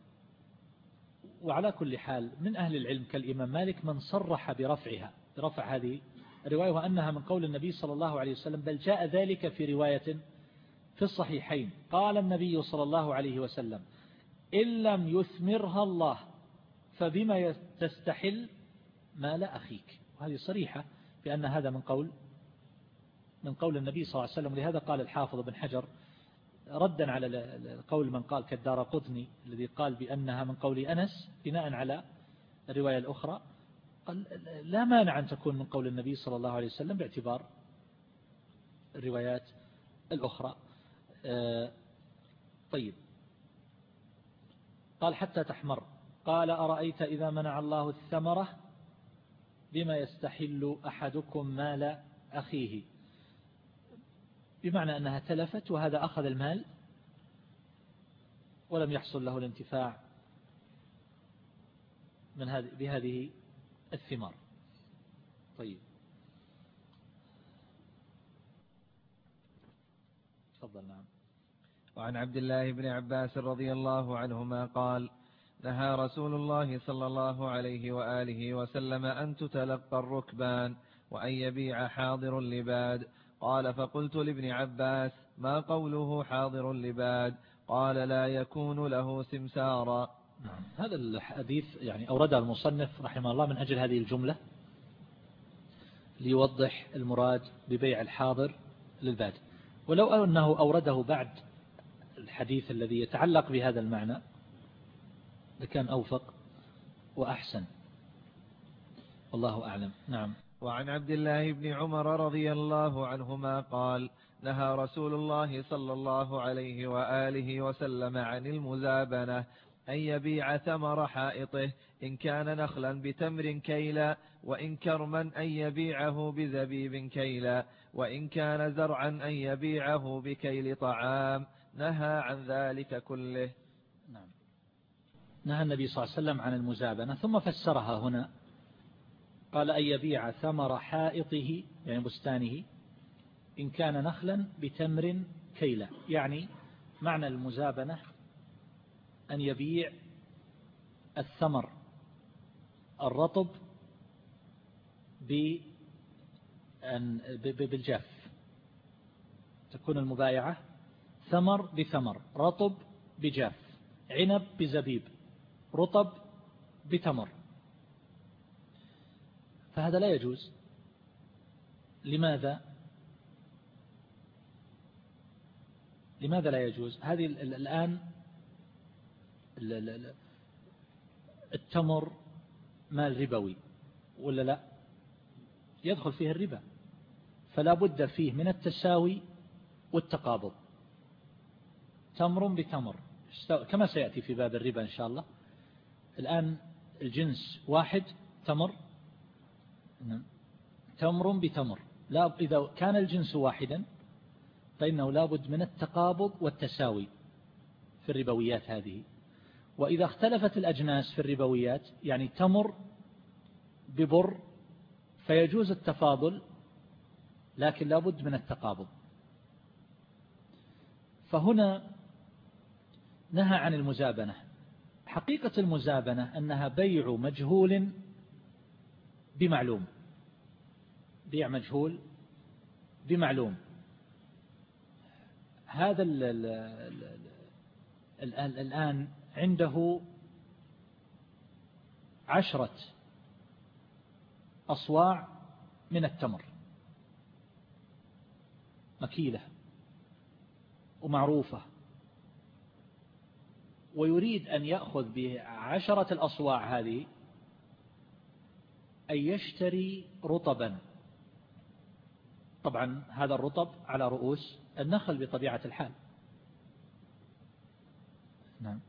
وعلى كل حال من أهل العلم كالإمام مالك من صرح برفعها برفع هذه الرواية وأنها من قول النبي صلى الله عليه وسلم بل جاء ذلك في رواية في الصحيحين. قال النبي صلى الله عليه وسلم إن لم يثمرها الله فبما تستحل مال أخيك. وهذه صريحة بأن هذا من قول من قول النبي صلى الله عليه وسلم. لهذا قال الحافظ بن حجر ردا على قول من قال كالدار قطني الذي قال بأنها من قول أنس بناء على الرواية الأخرى. قال لا مانع أن تكون من قول النبي صلى الله عليه وسلم باعتبار الروايات الأخرى. آه، طيب. قال حتى تحمر. قال أرأيت إذا منع الله الثمرة؟ بما يستحل أحدكم مال أخيه. بمعنى أنها تلفت وهذا أخذ المال ولم يحصل له الانتفاع من هذه بهذه الثمار. طيب. تفضل نعم. وعن عبد الله بن عباس رضي الله عنهما قال نهى رسول الله صلى الله عليه وآله وسلم أن تتلقى الركبان وأن يبيع حاضر لباد قال فقلت لابن عباس ما قوله حاضر لباد قال لا يكون له سمسارا. نعم. هذا الحديث يعني أوردها المصنف رحمه الله من أجل هذه الجملة ليوضح المراد ببيع الحاضر للباد. ولو أنه أورده بعد الحديث الذي يتعلق بهذا المعنى لكان أوفق وأحسن. والله أعلم. نعم. وعن عبد الله بن عمر رضي الله عنهما قال نهى رسول الله صلى الله عليه وآله وسلم عن المزابنة أن يبيع ثمر حائطه إن كان نخلا بتمر كيلا وإن كرما أن يبيعه بزبيب كيلا وإن كان زرعا أن يبيعه بكيل طعام نهى عن ذلك كله. نعم. نهى النبي صلى الله عليه وسلم عن المزابنة ثم فسرها هنا. قال أن يبيع ثمر حائطه يعني بستانه إن كان نخلا بتمر كيلا يعني معنى المزابنة أن يبيع الثمر الرطب بالجاف تكون المبايعة ثمر بثمر رطب بجاف عنب بزبيب رطب بتمر. فهذا لا يجوز. لماذا؟ لماذا لا يجوز؟ هذه الآن التمر مال ربوي ولا لا؟ يدخل فيه الربا فلا بد فيه من التساوي والتقابض. تمر بتمر. كما سيأتي في باب الربا إن شاء الله. الآن الجنس واحد تمر. نعم. تمر بتمر. لا إذا كان الجنس واحدا فإنه لابد من التقابض والتساوي في الربويات هذه. وإذا اختلفت الأجناس في الربويات يعني تمر ببر فيجوز التفاضل لكن لابد من التقابض. فهنا نهى عن المزابنة. حقيقة المزابنة أنها بيع مجهول بمعلوم. بيع مجهول بمعلوم. هذا الآن عنده عشرة أصواع من التمر. مكيلة ومعروفة. ويريد أن يأخذ بعشرة الأصواع هذه أن يشتري رطبا. طبعا هذا الرطب على رؤوس النخل بطبيعة الحال. نعم.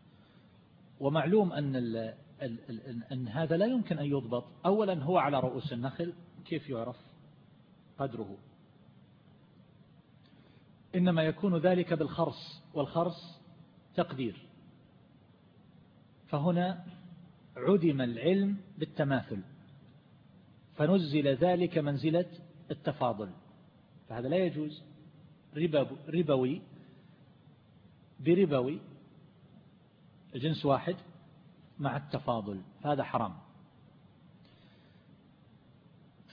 ومعلوم أن, أن هذا لا يمكن أن يضبط. أولا هو على رؤوس النخل كيف يعرف قدره؟ إنما يكون ذلك بالخرص والخرص تقدير. فهنا عدم العلم بالتماثل فنزل ذلك منزلة التفاضل فهذا لا يجوز. ربوي بربوي الجنس واحد مع التفاضل هذا حرام.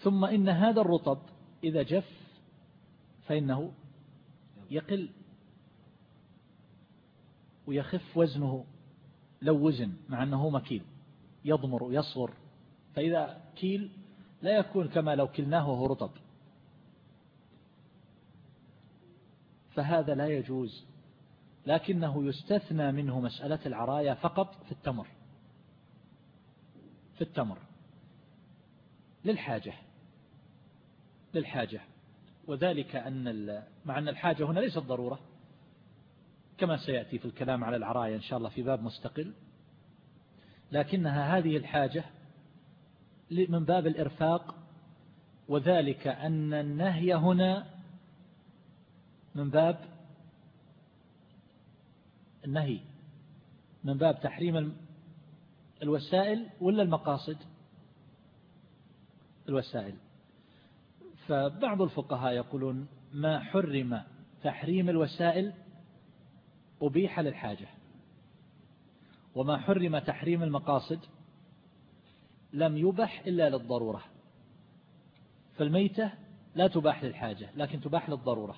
ثم إن هذا الرطب إذا جف فإنه يقل ويخف وزنه. لو وزن مع أنه مكيل يضمر ويصغر فإذا كيل لا يكون كما لو كلناه وهو رطب. فهذا لا يجوز لكنه يستثنى منه مسألة العرايا فقط في التمر. في التمر. للحاجة. للحاجة. وذلك أن مع أن الحاجة هنا ليست ضرورة. كما سيأتي في الكلام على العرايا إن شاء الله في باب مستقل. لكنها هذه الحاجة من باب الإرفاق وذلك أن النهي هنا من باب النهي من باب تحريم الوسائل ولا المقاصد؟ الوسائل. فبعض الفقهاء يقولون ما حرم تحريم الوسائل أبيح للحاجة. وما حرم تحريم المقاصد لم يبح إلا للضرورة. فالميتة لا تباح للحاجة لكن تباح للضرورة.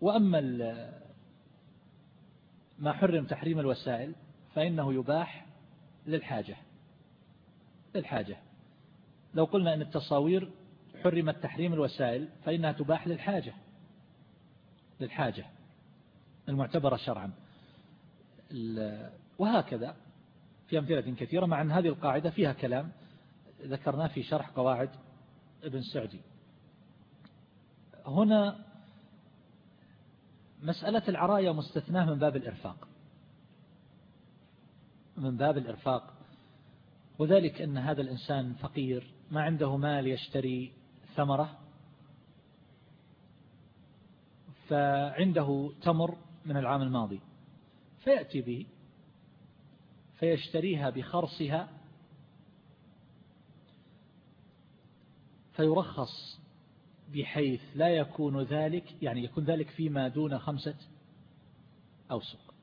وأما ما حرم تحريم الوسائل فإنه يباح للحاجة. للحاجة. لو قلنا أن التصاوير حرمت تحريم الوسائل فإنها تباح للحاجة. للحاجة المعتبرة شرعا. وهكذا في أمثلة كثيرة مع أن هذه القاعدة فيها كلام ذكرناه في شرح قواعد ابن سعدي. هنا مسألة العراية مستثناة من باب الإرفاق. من باب الإرفاق. وذلك أن هذا الإنسان فقير ما عنده مال يشتري ثمرة فعنده تمر من العام الماضي. فيأتي به فيشتريها بخرصها فيرخص بحيث لا يكون ذلك يعني يكون ذلك فيما دون خمسة أوسق.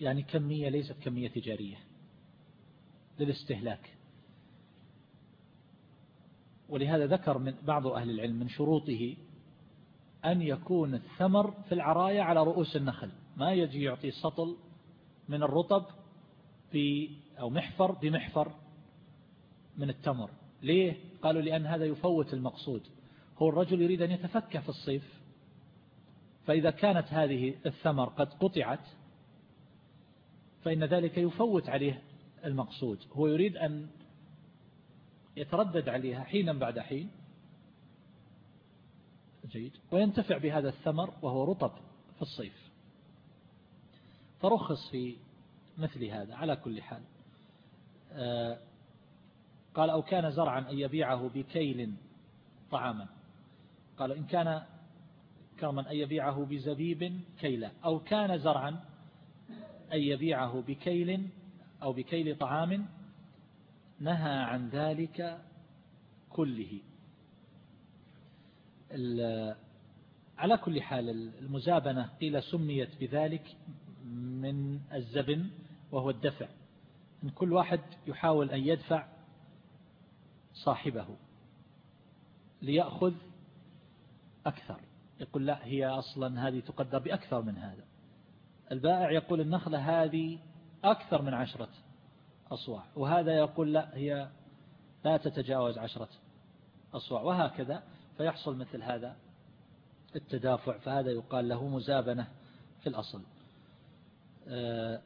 يعني كمية ليست كمية تجارية للاستهلاك. ولهذا ذكر من بعض أهل العلم من شروطه أن يكون الثمر في العراية على رؤوس النخل. ما يجي يعطي سطل من الرطب في أو محفر بمحفر من التمر. ليه؟ قالوا لأن هذا يفوت المقصود. هو الرجل يريد أن يتفكى في الصيف. فإذا كانت هذه الثمر قد قطعت فإن ذلك يفوت عليه المقصود. هو يريد أن يتردد عليها حينا بعد حين. جيد. وينتفع بهذا الثمر وهو رطب في الصيف. فرخص في مثل هذا على كل حال. آه، قال أو كان زرعا أن يبيعه بكيل طعاما. قال إن كان كرما أن يبيعه بزبيب كيلا أو كان زرعا أن يبيعه بكيل أو بكيل طعام. نهى عن ذلك كله. على كل حال المزابنة قيل سميت بذلك من الزبن وهو الدفع. إن كل واحد يحاول أن يدفع صاحبه ليأخذ أكثر. يقول لا هي أصلا هذه تقدر بأكثر من هذا. البائع يقول النخلة هذه أكثر من عشرة أصواع وهذا يقول لا هي لا تتجاوز عشرة أصواع وهكذا. فيحصل مثل هذا التدافع فهذا يقال له مزابنة في الأصل. آه،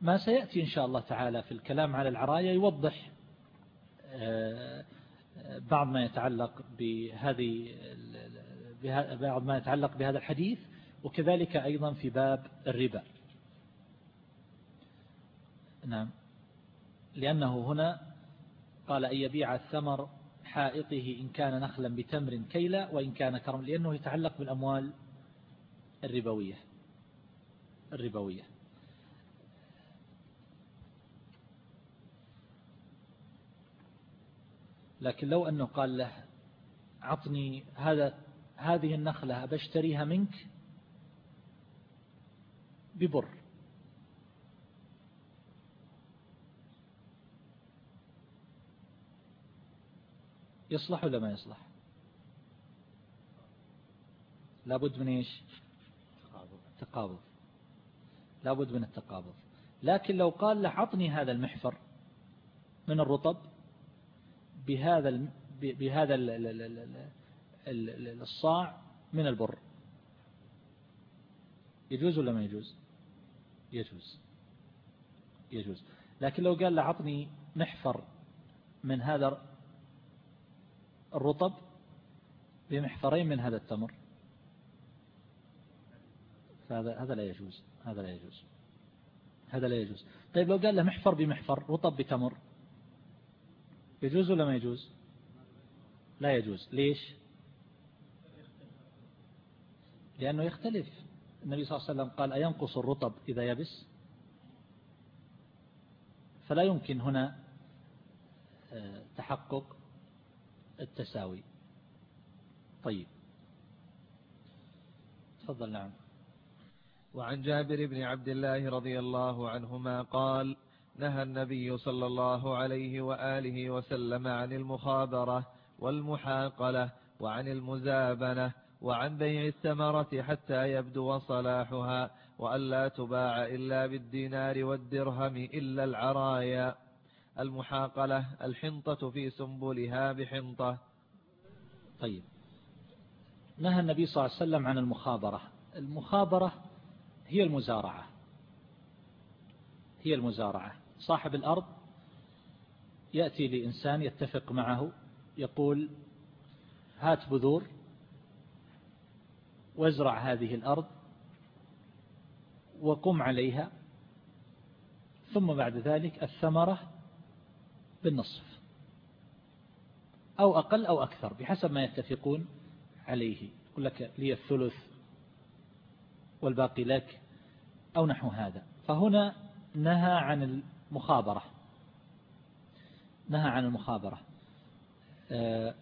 ما سيأتي إن شاء الله تعالى في الكلام على العراية يوضح آه، بعض ما يتعلق بهذه بعض ما يتعلق بهذا الحديث وكذلك أيضا في باب الربا. نعم. لأنه هنا قال أن يبيع الثمر حائطه إن كان نخلا بتمر كيلا وإن كان كرم لأنه يتعلق بالأموال الربوية الربوية. لكن لو أنه قال له عطني هذا هذه النخلة بشتريها منك ببر. يصلح ولا ما يصلح؟ لابد من إيش؟ تقابض لابد من التقابض لكن لو قال له عطني هذا المحفر من الرطب بهذا بهذا الصاع من البر. يجوز ولا ما يجوز؟ يجوز. يجوز. لكن لو قال له عطني محفر من هذا الرطب بمحفرين من هذا التمر. فهذا هذا لا يجوز هذا لا يجوز هذا لا يجوز. طيب لو قال له محفر بمحفر رطب بتمر يجوز ولا ما يجوز؟ لا يجوز. ليش؟ لأنه يختلف. النبي صلى الله عليه وسلم قال أينقص الرطب إذا يبس؟ فلا يمكن هنا آه، تحقق التساوي. طيب. تفضل نعم. وعن جابر بن عبد الله رضي الله عنهما قال نهى النبي صلى الله عليه وآله وسلم عن المخابرة والمحاقلة وعن المزابنة وعن بيع الثمرة حتى يبدو صلاحها وألا تباع إلا بالدينار والدرهم إلا العرايا. المحاقلة الحنطة في سنبلها بحنطة. طيب. نهى النبي صلى الله عليه وسلم عن المخابرة. المخابرة هي المزارعة. هي المزارعة. صاحب الأرض يأتي لإنسان يتفق معه يقول هات بذور وازرع هذه الأرض وقم عليها. ثم بعد ذلك الثمرة بالنصف. أو أقل أو أكثر بحسب ما يتفقون عليه. يقول لك لي الثلث والباقي لك أو نحو هذا. فهنا نهى عن المخابرة. نهى عن المخابرة. آه،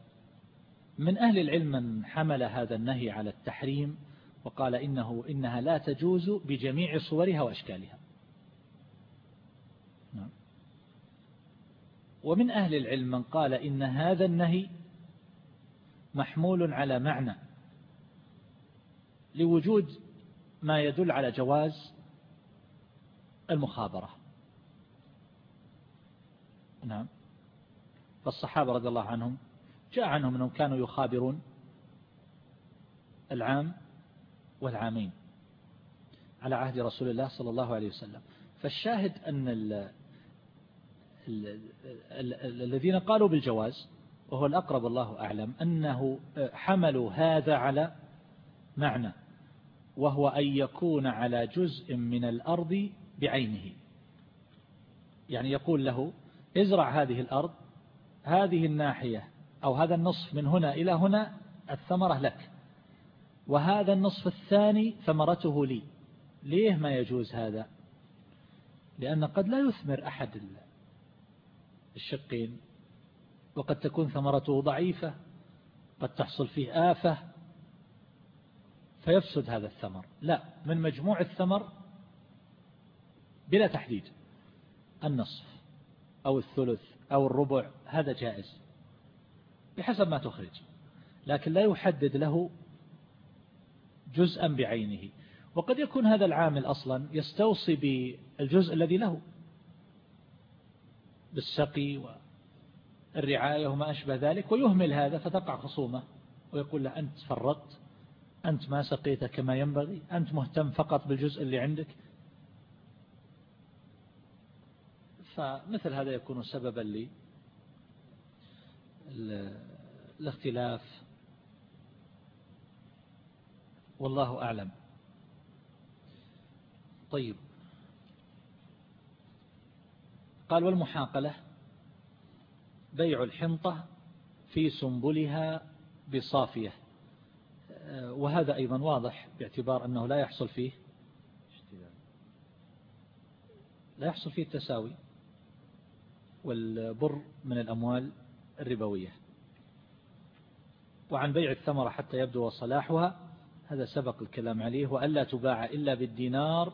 من أهل العلم من حمل هذا النهي على التحريم وقال إنه إنها لا تجوز بجميع صورها وأشكالها. ومن أهل العلم من قال إن هذا النهي محمول على معنى لوجود ما يدل على جواز المخابرة. نعم. فالصحابة رضي الله عنهم جاء عنهم أنهم كانوا يخابرون العام والعامين على عهد رسول الله صلى الله عليه وسلم. فالشاهد أن الذين قالوا بالجواز وهو الأقرب الله أعلم أنه حملوا هذا على معنى وهو أن يكون على جزء من الأرض بعينه. يعني يقول له ازرع هذه الأرض هذه الناحية أو هذا النصف من هنا إلى هنا الثمرة لك وهذا النصف الثاني ثمرته لي. ليه ما يجوز هذا؟ لأن قد لا يثمر أحد الشقين وقد تكون ثمرته ضعيفة قد تحصل فيه آفة فيفسد هذا الثمر. لا من مجموع الثمر بلا تحديد النصف أو الثلث أو الربع هذا جائز بحسب ما تخرج لكن لا يحدد له جزءا بعينه. وقد يكون هذا العامل أصلا يستوصي بالجزء الذي له. بالسقي والرعاية وما أشبه ذلك ويهمل هذا فتقع خصومة ويقول له أنت فرطت أنت ما سقيت كما ينبغي أنت مهتم فقط بالجزء اللي عندك. فمثل هذا يكون سببا لي الاختلاف. والله أعلم. طيب قال والمحاقلة بيع الحنطة في سنبلها بصافية. وهذا أيضا واضح باعتبار أنه لا يحصل فيه لا يحصل فيه التساوي والبر من الأموال الربوية. وعن بيع الثمرة حتى يبدو صلاحها هذا سبق الكلام عليه وألا تباع إلا بالدينار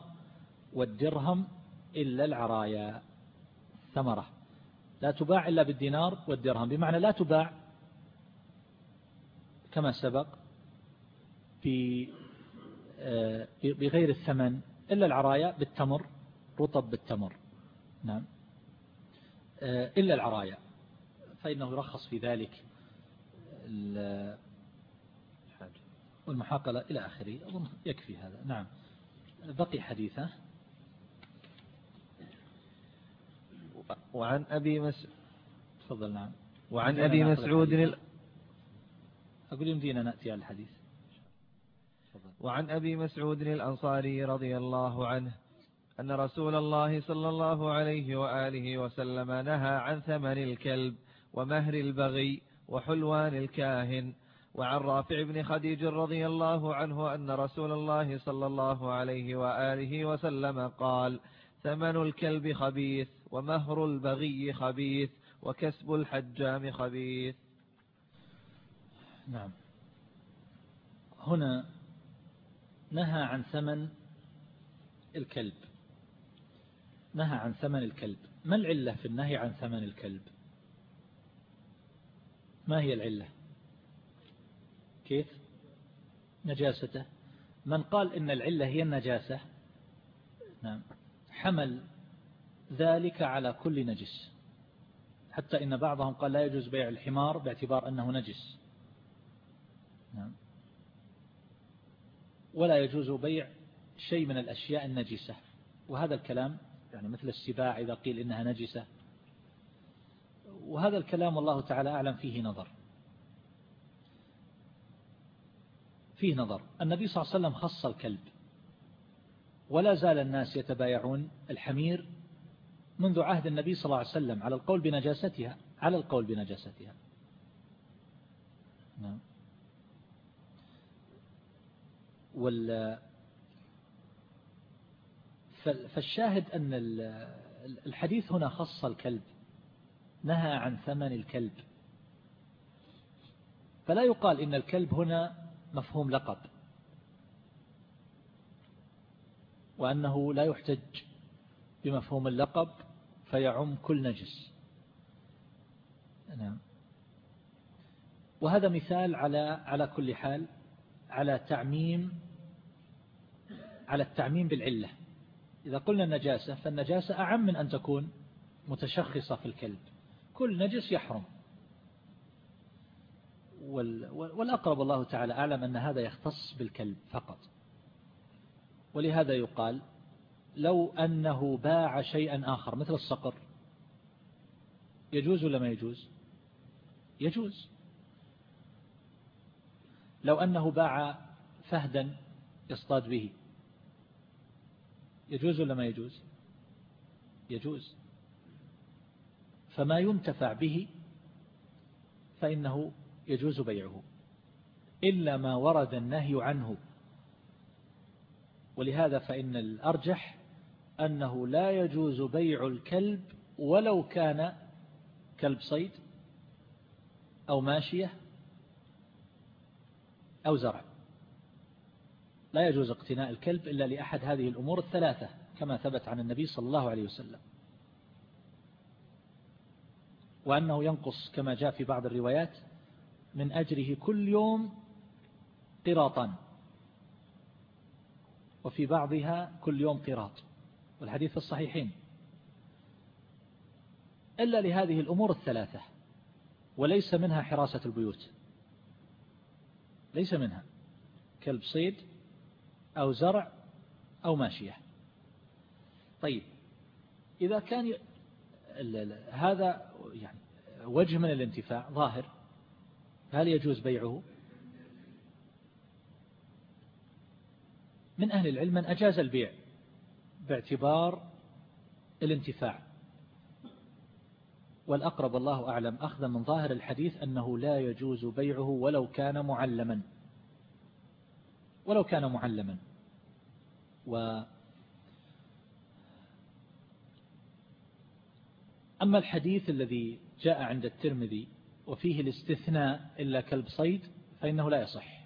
والدرهم إلا العرايا. ثمرة. لا تباع إلا بالدينار والدرهم. بمعنى لا تباع كما سبق آه، بغير الثمن إلا العرايا بالتمر رطب بالتمر. نعم. آه، إلا العرايا. فإنه يرخص في ذلك والمحاقلة إلى آخره. أظن يكفي هذا. نعم. بقي حديثه. وعن أبي مس تفضل نعم. وعن أبي مسعود ال... أقول يمدينا نأتي على الحديث. وعن أبي مسعود الأنصاري رضي الله عنه أن رسول الله صلى الله عليه وآله وسلم نهى عن ثمن الكلب ومهر البغي وحلوان الكاهن. وعن رافع بن خديج رضي الله عنه أن رسول الله صلى الله عليه وآله وسلم قال ثمن الكلب خبيث ومهر البغي خبيث وكسب الحجام خبيث. نعم. هنا نهى عن ثمن الكلب. نهى عن ثمن الكلب. ما العلة في النهي عن ثمن الكلب؟ ما هي العلة؟ كيف؟ نجاسته. من قال إن العلة هي النجاسة. نعم. حمل ذلك على كل نجس. حتى إن بعضهم قال لا يجوز بيع الحمار باعتبار أنه نجس. نعم. ولا يجوز بيع شيء من الأشياء النجسة. وهذا الكلام يعني مثل السباع إذا قيل إنها نجسة. وهذا الكلام الله تعالى أعلم فيه نظر. فيه نظر. النبي صلى الله عليه وسلم خص الكلب. ولا زال الناس يتبايعون الحمير منذ عهد النبي صلى الله عليه وسلم على القول بنجاستها على القول بنجاستها. نعم. وال فالشاهد أن الحديث هنا خص الكلب نهى عن ثمن الكلب. فلا يقال إن الكلب هنا مفهوم لقب وأنه لا يحتج بمفهوم اللقب. فيعم كل نجس. نعم. وهذا مثال على على كل حال على تعميم على التعميم بالعلة. إذا قلنا النجاسة فالنجاسة أعم من أن تكون متشخصة في الكلب. كل نجس يحرم. والأقرب الله تعالى أعلم أن هذا يختص بالكلب فقط. ولهذا يقال لو أنه باع شيئا آخر مثل الصقر يجوز ولا ما يجوز؟ يجوز. لو أنه باع فهدا يصطاد به يجوز ولا ما يجوز؟ يجوز. فما ينتفع به فإنه يجوز بيعه إلا ما ورد النهي عنه. ولهذا فإن الأرجح أنه لا يجوز بيع الكلب ولو كان كلب صيد أو ماشية أو زرع. لا يجوز اقتناء الكلب إلا لأحد هذه الأمور الثلاثة كما ثبت عن النبي صلى الله عليه وسلم. وأنه ينقص كما جاء في بعض الروايات من أجره كل يوم قراطان وفي بعضها كل يوم قراط. والحديث في الصحيحين. إلا لهذه الأمور الثلاثة وليس منها حراسة البيوت. ليس منها. كلب صيد أو زرع أو ماشية. طيب إذا كان هذا يعني وجه من الانتفاع ظاهر هل يجوز بيعه؟ من أهل العلم من أجاز البيع. باعتبار الانتفاع. والأقرب الله أعلم أخذا من ظاهر الحديث أنه لا يجوز بيعه ولو كان معلما. ولو كان معلما. و أما الحديث الذي جاء عند الترمذي وفيه الاستثناء إلا كلب صيد فإنه لا يصح.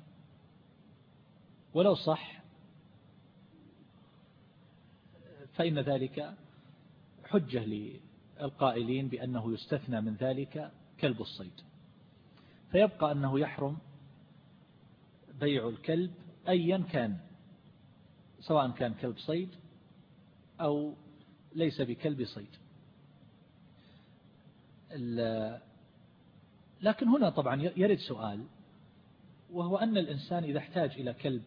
ولو صح فإن ذلك حجة للقائلين بأنه يستثنى من ذلك كلب الصيد. فيبقى أنه يحرم بيع الكلب أيا كان سواء كان كلب صيد أو ليس بكلب صيد. لكن هنا طبعا يرد سؤال وهو أن الإنسان إذا احتاج إلى كلب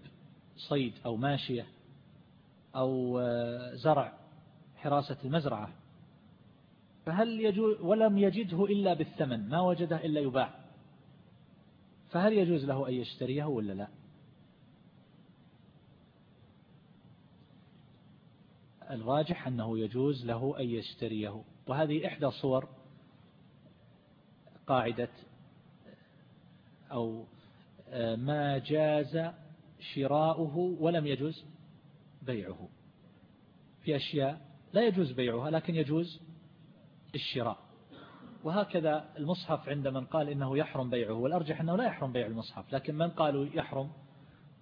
صيد أو ماشية أو زرع حراسة المزرعة. فهل يجوز ولم يجده إلا بالثمن ما وجده إلا يباع. فهل يجوز له أن يشتريه ولا لا؟ الراجح أنه يجوز له أن يشتريه. وهذه إحدى صور قاعدة أو آه، ما جاز شراؤه ولم يجوز. بيعه. في أشياء لا يجوز بيعها لكن يجوز الشراء. وهكذا المصحف عند من قال إنه يحرم بيعه والأرجح أنه لا يحرم بيع المصحف لكن من قالوا يحرم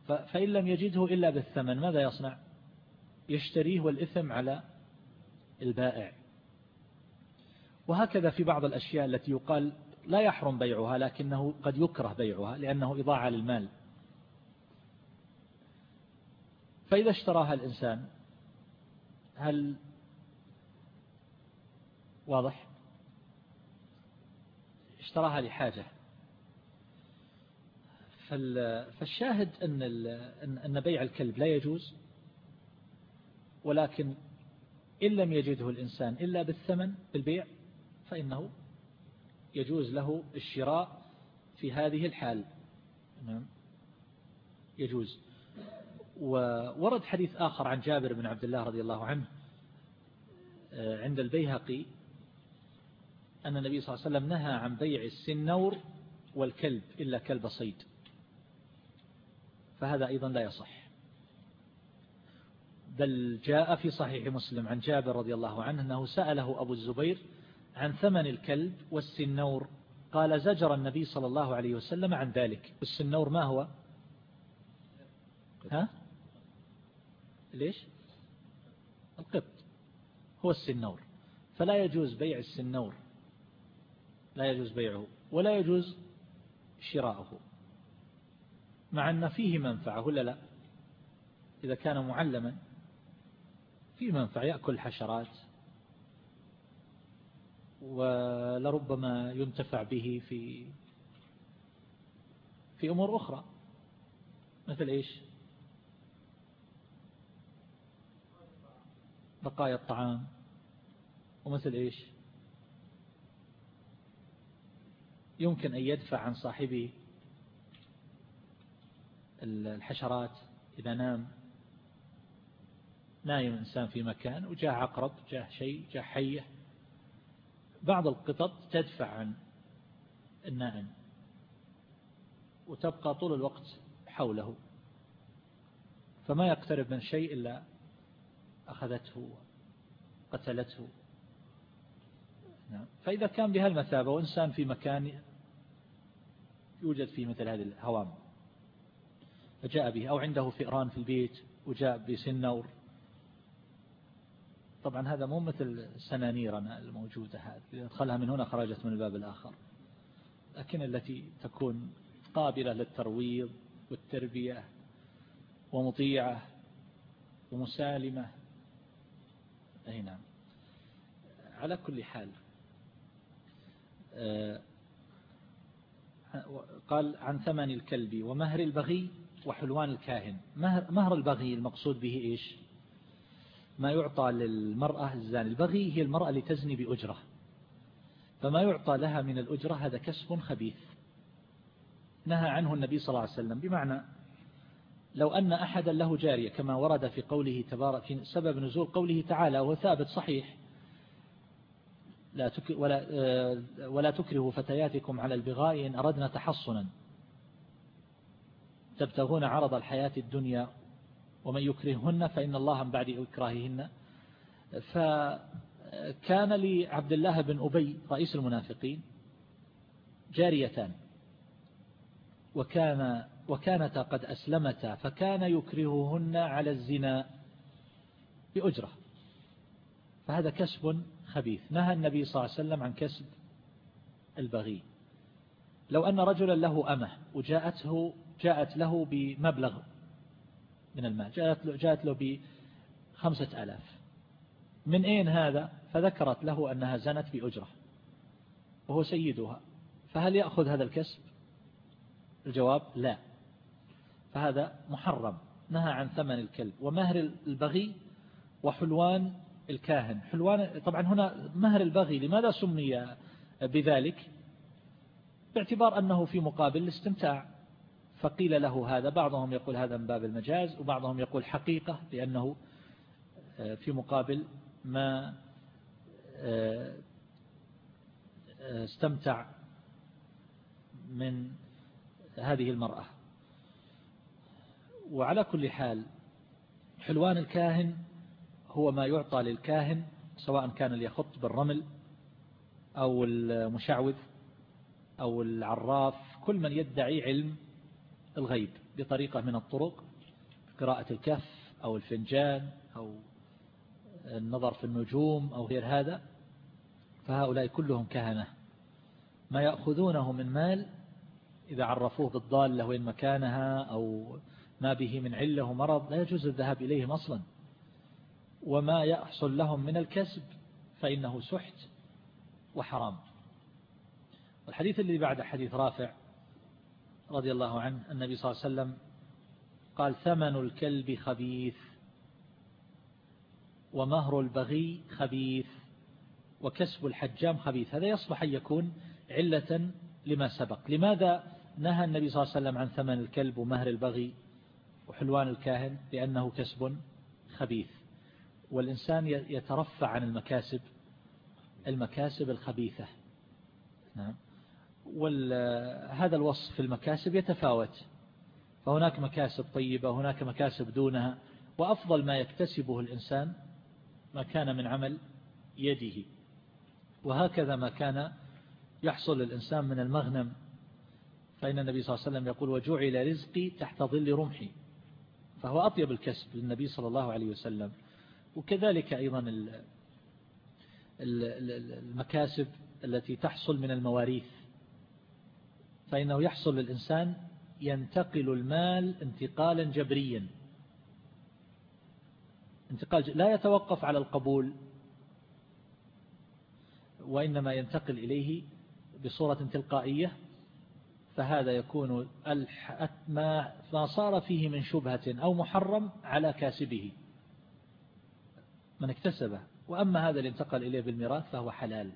فإن لم يجده إلا بالثمن ماذا يصنع؟ يشتريه والإثم على البائع. وهكذا في بعض الأشياء التي يقال لا يحرم بيعها لكنه قد يكره بيعها لأنه إضاعة للمال. فإذا اشتراها الإنسان هل واضح؟ اشتراها لحاجة. فالشاهد أن أن بيع الكلب لا يجوز ولكن إن لم يجده الإنسان إلا بالثمن بالبيع فإنه يجوز له الشراء في هذه الحال. نعم. يجوز. وورد حديث آخر عن جابر بن عبد الله رضي الله عنه آه، عند البيهقي أن النبي صلى الله عليه وسلم نهى عن بيع السنور والكلب إلا كلب صيد. فهذا أيضا لا يصح. بل جاء في صحيح مسلم عن جابر رضي الله عنه أنه سأله أبو الزبير عن ثمن الكلب والسنور. قال زجر النبي صلى الله عليه وسلم عن ذلك. السنور ما هو؟ ها؟ ليش؟ القط هو السنور. فلا يجوز بيع السنور لا يجوز بيعه ولا يجوز شراؤه مع أن فيه منفعة ولا لا؟ إذا كان معلما فيه منفعة يأكل حشرات ولربما ينتفع به في في أمور أخرى. مثل إيش؟ بقايا الطعام. ومثل إيش؟ يمكن أن يدفع عن صاحبه الحشرات إذا نام. نايم إنسان في مكان وجاء عقرب جاء شيء جاء حية. بعض القطط تدفع عن النائم وتبقى طول الوقت حوله. فما يقترب من شيء إلا أخذته قتلته. نعم. فإذا كان بهالمثابة وإنسان في مكان يوجد فيه مثل هذه الهوام فجاء به أو عنده فئران في البيت وجاء بسنور طبعا هذا مو مثل سنانيرنا الموجودة هذه إذا أدخلها من هنا خرجت من الباب الآخر. لكن التي تكون قابلة للترويض والتربية ومطيعة ومسالمة أي نعم. على كل حال آه، قال عن ثمن الكلب ومهر البغي وحلوان الكاهن. مهر, مهر البغي المقصود به إيش؟ ما يعطى للمرأة الزاني. البغي هي المرأة لتزني بأجرة. فما يعطى لها من الأجرة هذا كسب خبيث. نهى عنه النبي صلى الله عليه وسلم. بمعنى لو أن أحدا له جارية كما ورد في قوله تبارك في سبب نزول قوله تعالى وهو ثابت صحيح لا ولا, آه، ولا تكرهوا فتياتكم على البغاء إن أردنا تحصنا. تبتغون عرض الحياة الدنيا ومن يكرههن فإن الله من بعد إكراههن. فكان لعبد الله بن أبي رئيس المنافقين جاريتان وكان وكانتا قد أسلمتا فكان يكرههن على الزنا بأجرة. فهذا كسب خبيث. نهى النبي صلى الله عليه وسلم عن كسب البغي. لو أن رجلا له أمه وجاءته جاءت له بمبلغ من المال جاءت له, جاءت له بخمسة ألاف. من أين هذا؟ فذكرت له أنها زنت بأجرة وهو سيدها. فهل يأخذ هذا الكسب؟ الجواب لا. فهذا محرم نهى عن ثمن الكلب. ومهر البغي وحلوان الكاهن. حلوان طبعا هنا مهر البغي لماذا سمي بذلك؟ باعتبار أنه في مقابل الاستمتاع. فقيل له هذا بعضهم يقول هذا من باب المجاز وبعضهم يقول حقيقة لأنه في مقابل ما استمتع من هذه المرأة. وعلى كل حال حلوان الكاهن هو ما يعطى للكاهن سواء كان ليخط بالرمل أو المشعوذ أو العراف كل من يدعي علم الغيب بطريقة من الطرق قراءة الكف أو الفنجان أو النظر في النجوم أو غير هذا فهؤلاء كلهم كهنة. ما يأخذونه من مال إذا عرفوه بالضالة وين مكانها أو ما به من علة ومرض لا يجوز الذهاب إليهم أصلا. وما يحصل لهم من الكسب فإنه سحت وحرام. والحديث الذي بعد حديث رافع رضي الله عنه النبي صلى الله عليه وسلم قال ثمن الكلب خبيث ومهر البغي خبيث وكسب الحجام خبيث. هذا يصبح أن يكون علة لما سبق. لماذا نهى النبي صلى الله عليه وسلم عن ثمن الكلب ومهر البغي؟ وحلوان الكاهن لأنه كسب خبيث. والإنسان يترفع عن المكاسب المكاسب الخبيثة. نعم. وهذا الوصف في المكاسب يتفاوت. فهناك مكاسب طيبة هناك مكاسب دونها. وأفضل ما يكتسبه الإنسان ما كان من عمل يده. وهكذا ما كان يحصل الإنسان من المغنم. فإن النبي صلى الله عليه وسلم يقول وجعل رزقي تحت ظل رمحي. فهو أطيب الكسب للنبي صلى الله عليه وسلم. وكذلك أيضا المكاسب التي تحصل من المواريث. فإنه يحصل للإنسان ينتقل المال انتقالا جبريا. انتقال لا يتوقف على القبول وإنما ينتقل إليه بصورة تلقائية. فهذا يكون ما صار فيه من شبهة أو محرم على كاسبه. من اكتسبه وأما هذا اللي انتقل إليه بالميراث فهو حلال.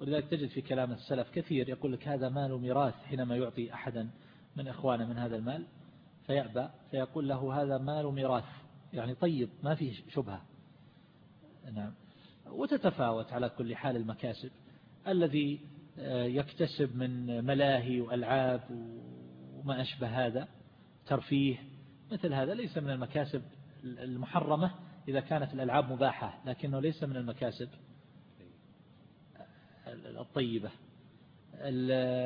ولذلك تجد في كلام السلف كثير يقول لك هذا مال ميراث حينما يعطي أحدا من إخوانه من هذا المال فيأبى فيقول له هذا مال ميراث. يعني طيب ما فيه شبهة. نعم. وتتفاوت على كل حال المكاسب. الذي يكتسب من ملاهي وألعاب وما أشبه هذا ترفيه مثل هذا. ليس من المكاسب المحرمة إذا كانت الألعاب مباحة لكنه ليس من المكاسب الطيبة.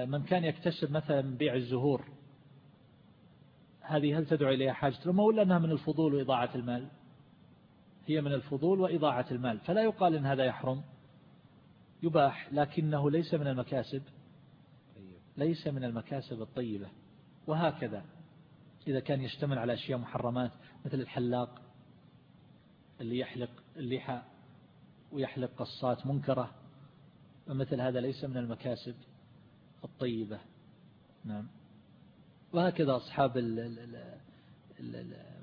من كان يكتسب مثلا بيع الزهور هذه هل تدعو إليها حاجة لما ولا أنها من الفضول وإضاعة المال؟ هي من الفضول وإضاعة المال فلا يقال إن هذا يحرم. يباح لكنه ليس من المكاسب. ليس من المكاسب الطيبة. وهكذا إذا كان يشتمل على أشياء محرمات مثل الحلاق اللي يحلق اللحى ويحلق قصات منكرة ومثل هذا ليس من المكاسب الطيبة. نعم. وهكذا أصحاب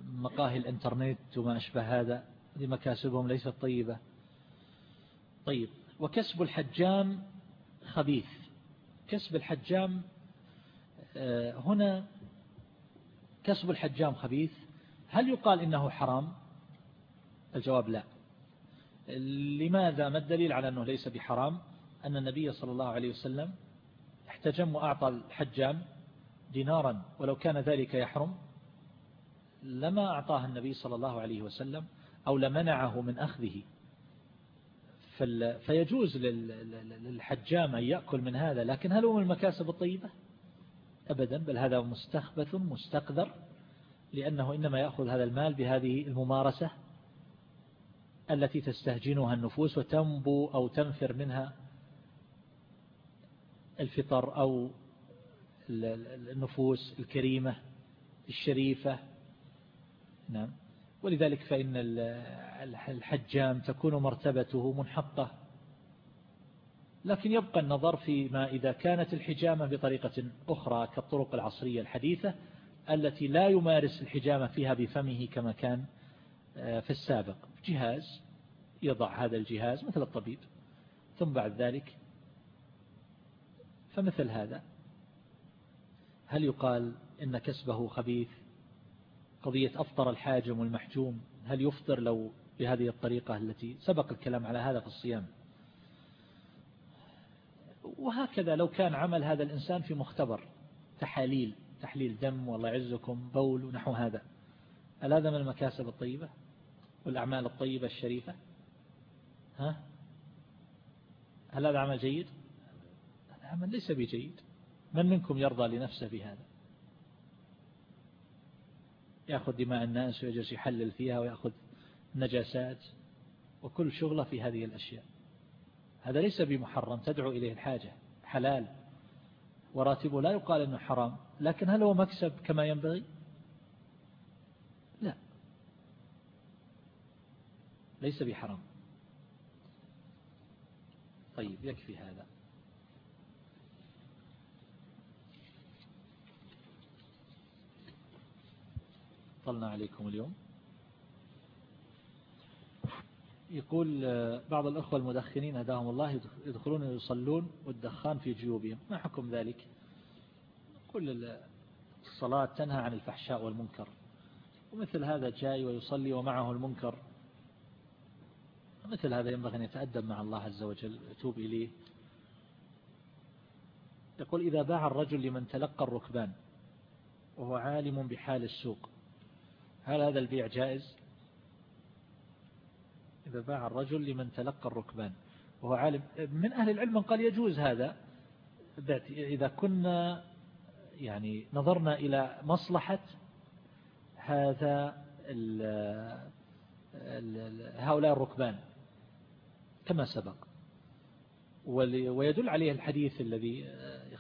مقاهي الإنترنت وما أشبه هذا هذه مكاسبهم ليست طيبة. طيب. وكسب الحجام خبيث. كسب الحجام آه، هنا كسب الحجام خبيث. هل يقال إنه حرام؟ الجواب لا. لماذا؟ ما الدليل على أنه ليس بحرام؟ أن النبي صلى الله عليه وسلم احتجم وأعطى الحجام دينارا ولو كان ذلك يحرم. لما أعطاه النبي صلى الله عليه وسلم أو لمنعه من أخذه. فيجوز للحجام أن يأكل من هذا لكن هل هو من المكاسب الطيبة؟ أبدا بل هذا مستخبث مستقذر لأنه إنما يأخذ هذا المال بهذه الممارسة التي تستهجنها النفوس وتنبو أو تنفر منها الفطر أو النفوس الكريمة الشريفة. نعم. ولذلك فإن الحجام تكون مرتبته منحطة. لكن يبقى النظر فيما إذا كانت الحجامة بطريقة أخرى كالطرق العصرية الحديثة التي لا يمارس الحجامة فيها بفمه كما كان آه، في السابق. جهاز يضع هذا الجهاز مثل الطبيب. ثم بعد ذلك فمثل هذا. هل يقال إن كسبه خبيث؟ قضية أفطر الحاجم والمحجوم هل يفطر لو بهذه الطريقة التي سبق الكلام على هذا في الصيام؟ وهكذا لو كان عمل هذا الإنسان في مختبر تحاليل تحليل دم والله يعزكم بول ونحو هذا. هل هذا من المكاسب الطيبة؟ والأعمال الطيبة الشريفة؟ ها؟ هل هذا عمل جيد؟ هذا عمل ليس بجيد. من منكم يرضى لنفسه بهذا؟ يأخذ دماء الناس ويجلس يحلل فيها ويأخذ نجاسات وكل شغلة في هذه الأشياء. هذا ليس بمحرم تدعو إليه الحاجة حلال. وراتبه لا يقال أنه حرام لكن هل هو مكسب كما ينبغي؟ لا. ليس بحرام. طيب يكفي هذا. طلنا عليكم اليوم. يقول آه، بعض الأخوة المدخنين هداهم الله يدخلون ويصلون والدخان في جيوبهم. ما حكم ذلك؟ كل الصلاة تنهى عن الفحشاء والمنكر. ومثل هذا جاي ويصلي ومعه المنكر. مثل هذا ينبغي أن يتأدب مع الله عز وجل. يتوب إليه. يقول إذا باع الرجل لمن تلقى الركبان وهو عالم بحال السوق هل هذا البيع جائز؟ إذا باع الرجل لمن تلقى الركبان. وهو عالم. من أهل العلم من قال يجوز هذا. إذا كنا يعني نظرنا إلى مصلحة هذا هؤلاء الركبان. كما سبق. ويدل عليه الحديث الذي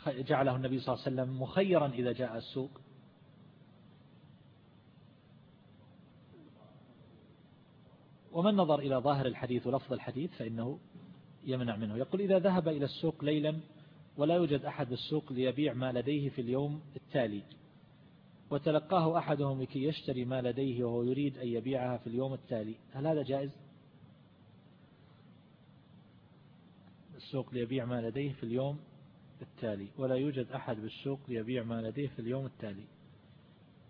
جعله النبي صلى الله عليه وسلم مخيرا إذا جاء السوق. ومن نظر إلى ظاهر الحديث ولفظ الحديث فإنه يمنع منه يقول إذا ذهب إلى السوق ليلا ولا يوجد أحد بالسوق ليبيع ما لديه في اليوم التالي وتلقاه أحدهم لكي يشتري ما لديه وهو يريد أن يبيعها في اليوم التالي هل هذا جائز؟ السوق ليبيع ما لديه في اليوم التالي ولا يوجد أحد بالسوق ليبيع ما لديه في اليوم التالي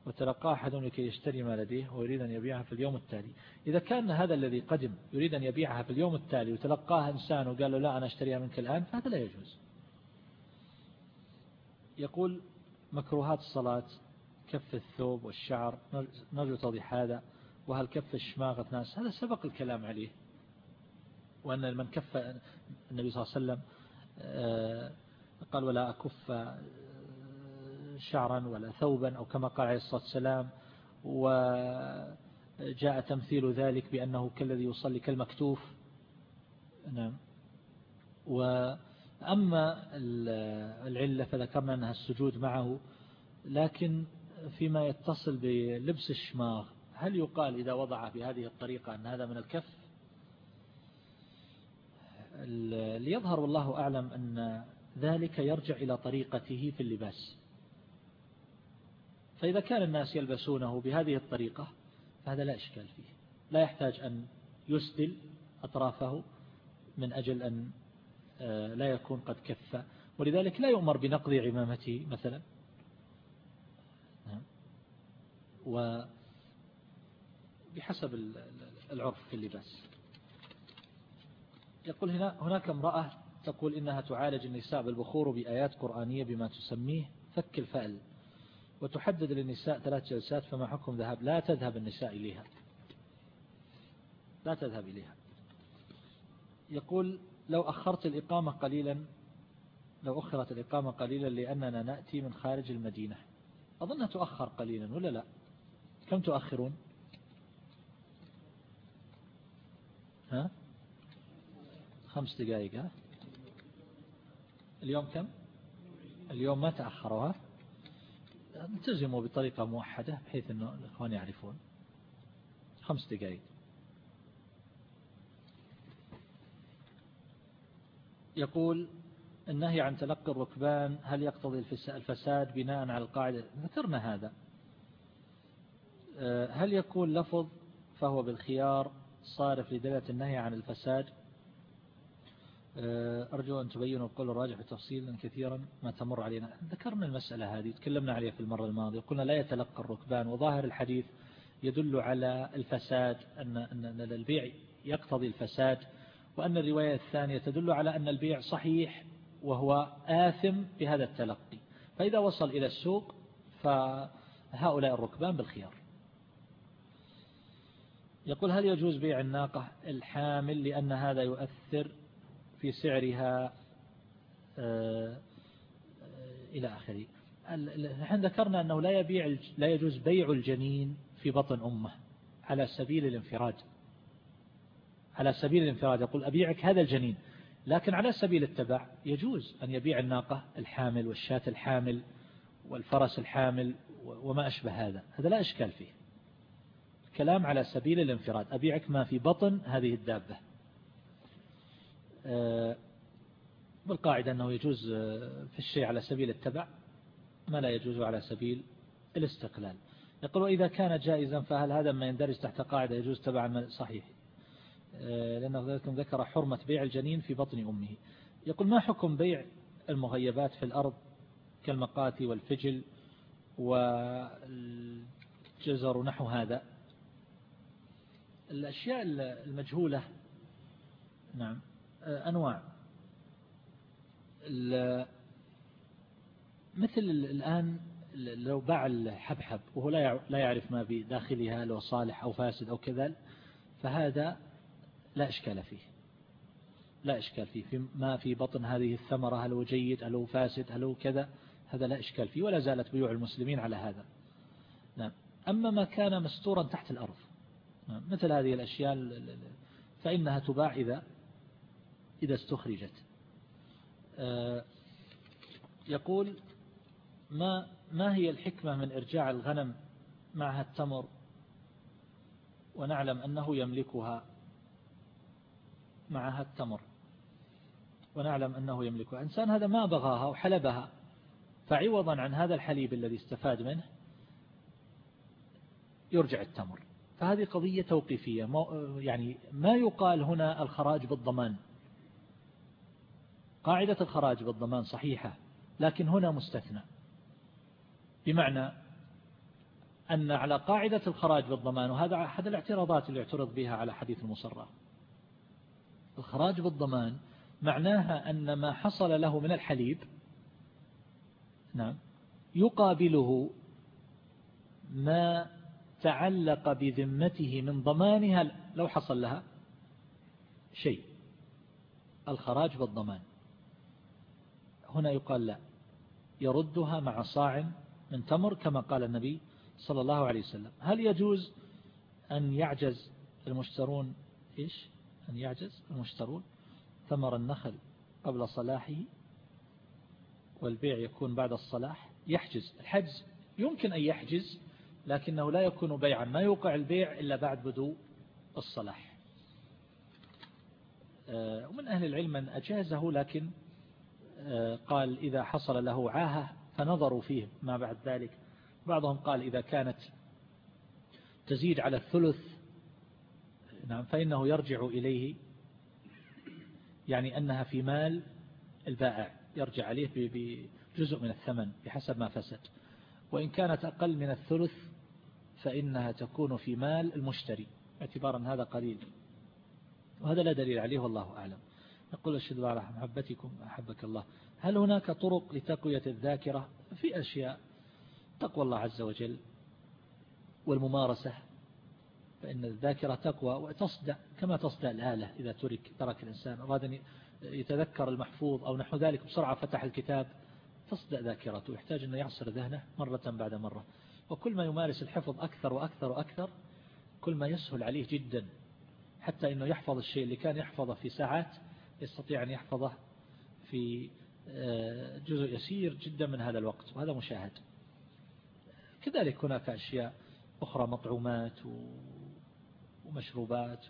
وتلقى أحدهم لكي يشتري ما لديه ويريد أن يبيعها في اليوم التالي. إذا كان هذا الذي قدم يريد أن يبيعها في اليوم التالي وتلقاها إنسان وقال له لا أنا أشتريها منك الآن فهذا لا يجوز. يقول مكروهات الصلاة كف الثوب والشعر نرجو توضيح هذا وهل كف الشماغة ناس هذا سبق الكلام عليه. وأن من كف النبي صلى الله عليه وسلم آه، قال ولا أكف شعرا ولا ثوبا أو كما قال عليه الصلاة والسلام وجاء تمثيل ذلك بأنه كالذي يصلي كالمكتوف. نعم. وأما العلة فذكرنا أنها السجود معه لكن فيما يتصل بلبس الشماغ هل يقال إذا وضع بهذه الطريقة أن هذا من الكف؟ ليظهر والله أعلم أن ذلك يرجع إلى طريقته في اللباس. فإذا كان الناس يلبسونه بهذه الطريقة فهذا لا إشكال فيه. لا يحتاج أن يسدل أطرافه من أجل أن آه، لا يكون قد كف. ولذلك لا يؤمر بنقض عمامته مثلا. نعم. وبحسب العرف في اللباس. يقول هنا هناك امرأة تقول إنها تعالج النساء بالبخور بآيات قرآنية بما تسميه فك الفأل. وتحدد للنساء ثلاث جلسات فما حكم ذهب لا تذهب النساء إليها. لا تذهب إليها. يقول لو أخرت الإقامة قليلا لو أخرت الإقامة قليلا لأننا نأتي من خارج المدينة. أظنها تؤخر قليلا ولا لا؟ كم تؤخرون؟ ها؟ خمس دقائق ها؟ اليوم كم؟ اليوم ما تأخروها التزموا بطريقة موحدة بحيث أنه الإخوان يعرفون. خمس دقائق. يقول النهي عن تلقي الركبان هل يقتضي الفساد بناء على القاعدة؟ ذكرنا هذا. أه، هل يكون لفظ فهو بالخيار صارف لدلالة النهي عن الفساد؟ أرجو أن تبينوا القول الراجح بتفصيل كثيرا ما تمر علينا. ذكرنا المسألة هذه تكلمنا عليها في المرة الماضية قلنا لا يتلقى الركبان وظاهر الحديث يدل على الفساد أن أن البيع يقتضي الفساد وأن الرواية الثانية تدل على أن البيع صحيح وهو آثم بهذا التلقي. فإذا وصل إلى السوق فهؤلاء الركبان بالخيار. يقول هل يجوز بيع الناقة الحامل لأن هذا يؤثر في سعرها آه، إلى آخره. نحن ذكرنا أنه لا يبيع لا يجوز بيع الجنين في بطن أمه على سبيل الانفراد. على سبيل الانفراد يقول أبيعك هذا الجنين. لكن على سبيل التبع يجوز أن يبيع الناقة الحامل والشاة الحامل والفرس الحامل وما أشبه هذا. هذا لا إشكال فيه. كلام على سبيل الانفراد. أبيعك ما في بطن هذه الدابة. بالقاعدة أنه يجوز آه، في الشيء على سبيل التبع ما لا يجوز على سبيل الاستقلال. يقول وإذا كان جائزا فهل هذا ما يندرج تحت قاعدة يجوز تبعا صحيح؟ آه، لأنه ذكر حرمة بيع الجنين في بطن أمه. يقول ما حكم بيع المغيبات في الأرض كالمقاتي والفجل والجزر ونحو هذا؟ الأشياء المجهولة نعم. آه، أنواع. مثل الآن لو باع الحبحب وهو لا يعرف ما بداخلها لو صالح أو فاسد أو كذا فهذا لا إشكال فيه. لا إشكال فيه. في ما في بطن هذه الثمرة هل هو جيد هل هو فاسد هل هو كذا هذا لا إشكال فيه ولا زالت بيوع المسلمين على هذا. نعم. أما ما كان مستورا تحت الأرض نعم. مثل هذه الأشياء فإنها تباع إذا إذا استخرجت. آه، يقول ما ما هي الحكمة من إرجاع الغنم معها التمر؟ ونعلم أنه يملكها معها التمر. ونعلم أنه يملكها. إنسان هذا ما بغاها وحلبها. فعوضا عن هذا الحليب الذي استفاد منه يرجع التمر. فهذه قضية توقيفية. يعني ما يقال هنا الخراج بالضمان. قاعدة الخراج بالضمان صحيحة لكن هنا مستثنى. بمعنى أن على قاعدة الخراج بالضمان وهذا أحد الاعتراضات اللي اعترض بها على حديث المصرى. الخراج بالضمان معناها أن ما حصل له من الحليب نعم يقابله ما تعلق بذمته من ضمانها لو حصل لها شيء. الخراج بالضمان. هنا يقال لا. يردها مع صاع من تمر كما قال النبي صلى الله عليه وسلم. هل يجوز أن يعجز المشترون؟ إيش؟ أن يعجز المشترون ثمر النخل قبل صلاحه والبيع يكون بعد الصلاح؟ يحجز. الحجز يمكن أن يحجز لكنه لا يكون بيعا. ما يوقع البيع إلا بعد بدو الصلاح. آه، ومن أهل العلم من أجازه لكن قال إذا حصل له عاهة فنظروا فيه ما بعد ذلك. بعضهم قال إذا كانت تزيد على الثلث نعم فإنه يرجع إليه يعني أنها في مال البائع يرجع عليه بجزء من الثمن بحسب ما فسد. وإن كانت أقل من الثلث فإنها تكون في مال المشتري اعتبارا هذا قليل. وهذا لا دليل عليه والله أعلم. يقول الشد على محبتكم أحبك الله. هل هناك طرق لتقوية الذاكرة؟ في أشياء. تقوى الله عز وجل والممارسة فإن الذاكرة تقوى وتصدع كما تصدع الآلة إذا ترك ترك الإنسان. أراد أن يتذكر المحفوظ أو نحو ذلك بسرعة فتح الكتاب. تصدع ذاكرته. يحتاج أن يعصر ذهنه مرة بعد مرة. وكل ما يمارس الحفظ أكثر وأكثر وأكثر كل ما يسهل عليه جدا. حتى أنه يحفظ الشيء اللي كان يحفظه في ساعات يستطيع أن يحفظه في آه، جزء يسير جدا من هذا الوقت وهذا مشاهد. كذلك هناك أشياء أخرى مطعومات ومشروبات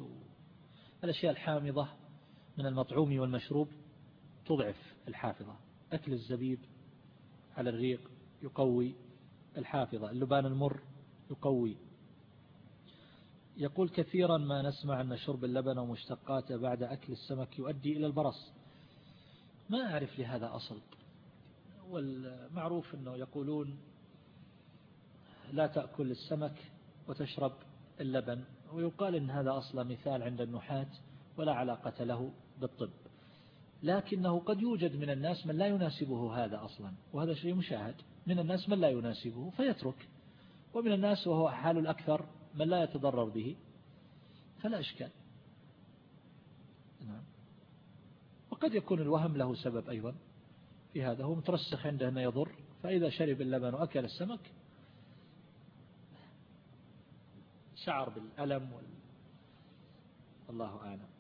الأشياء الحامضة من المطعوم والمشروب تضعف الحافظة. أكل الزبيب على الريق يقوي الحافظة. اللبان المر يقوي يقول كثيرا ما نسمع أن شرب اللبن ومشتقاته بعد أكل السمك يؤدي إلى البرص. ما أعرف لهذا أصل. والمعروف أنه يقولون لا تأكل السمك وتشرب اللبن ويقال إن هذا أصلا مثال عند النحاة ولا علاقة له بالطب. لكنه قد يوجد من الناس من لا يناسبه هذا أصلا وهذا شيء مشاهد. من الناس من لا يناسبه فيترك ومن الناس وهو حال الأكثر من لا يتضرر به فلا إشكال. نعم. وقد يكون الوهم له سبب أيضا في هذا هو مترسخ عنده أنه يضر فإذا شرب اللبن وأكل السمك شعر بالألم وال... الله أعلم.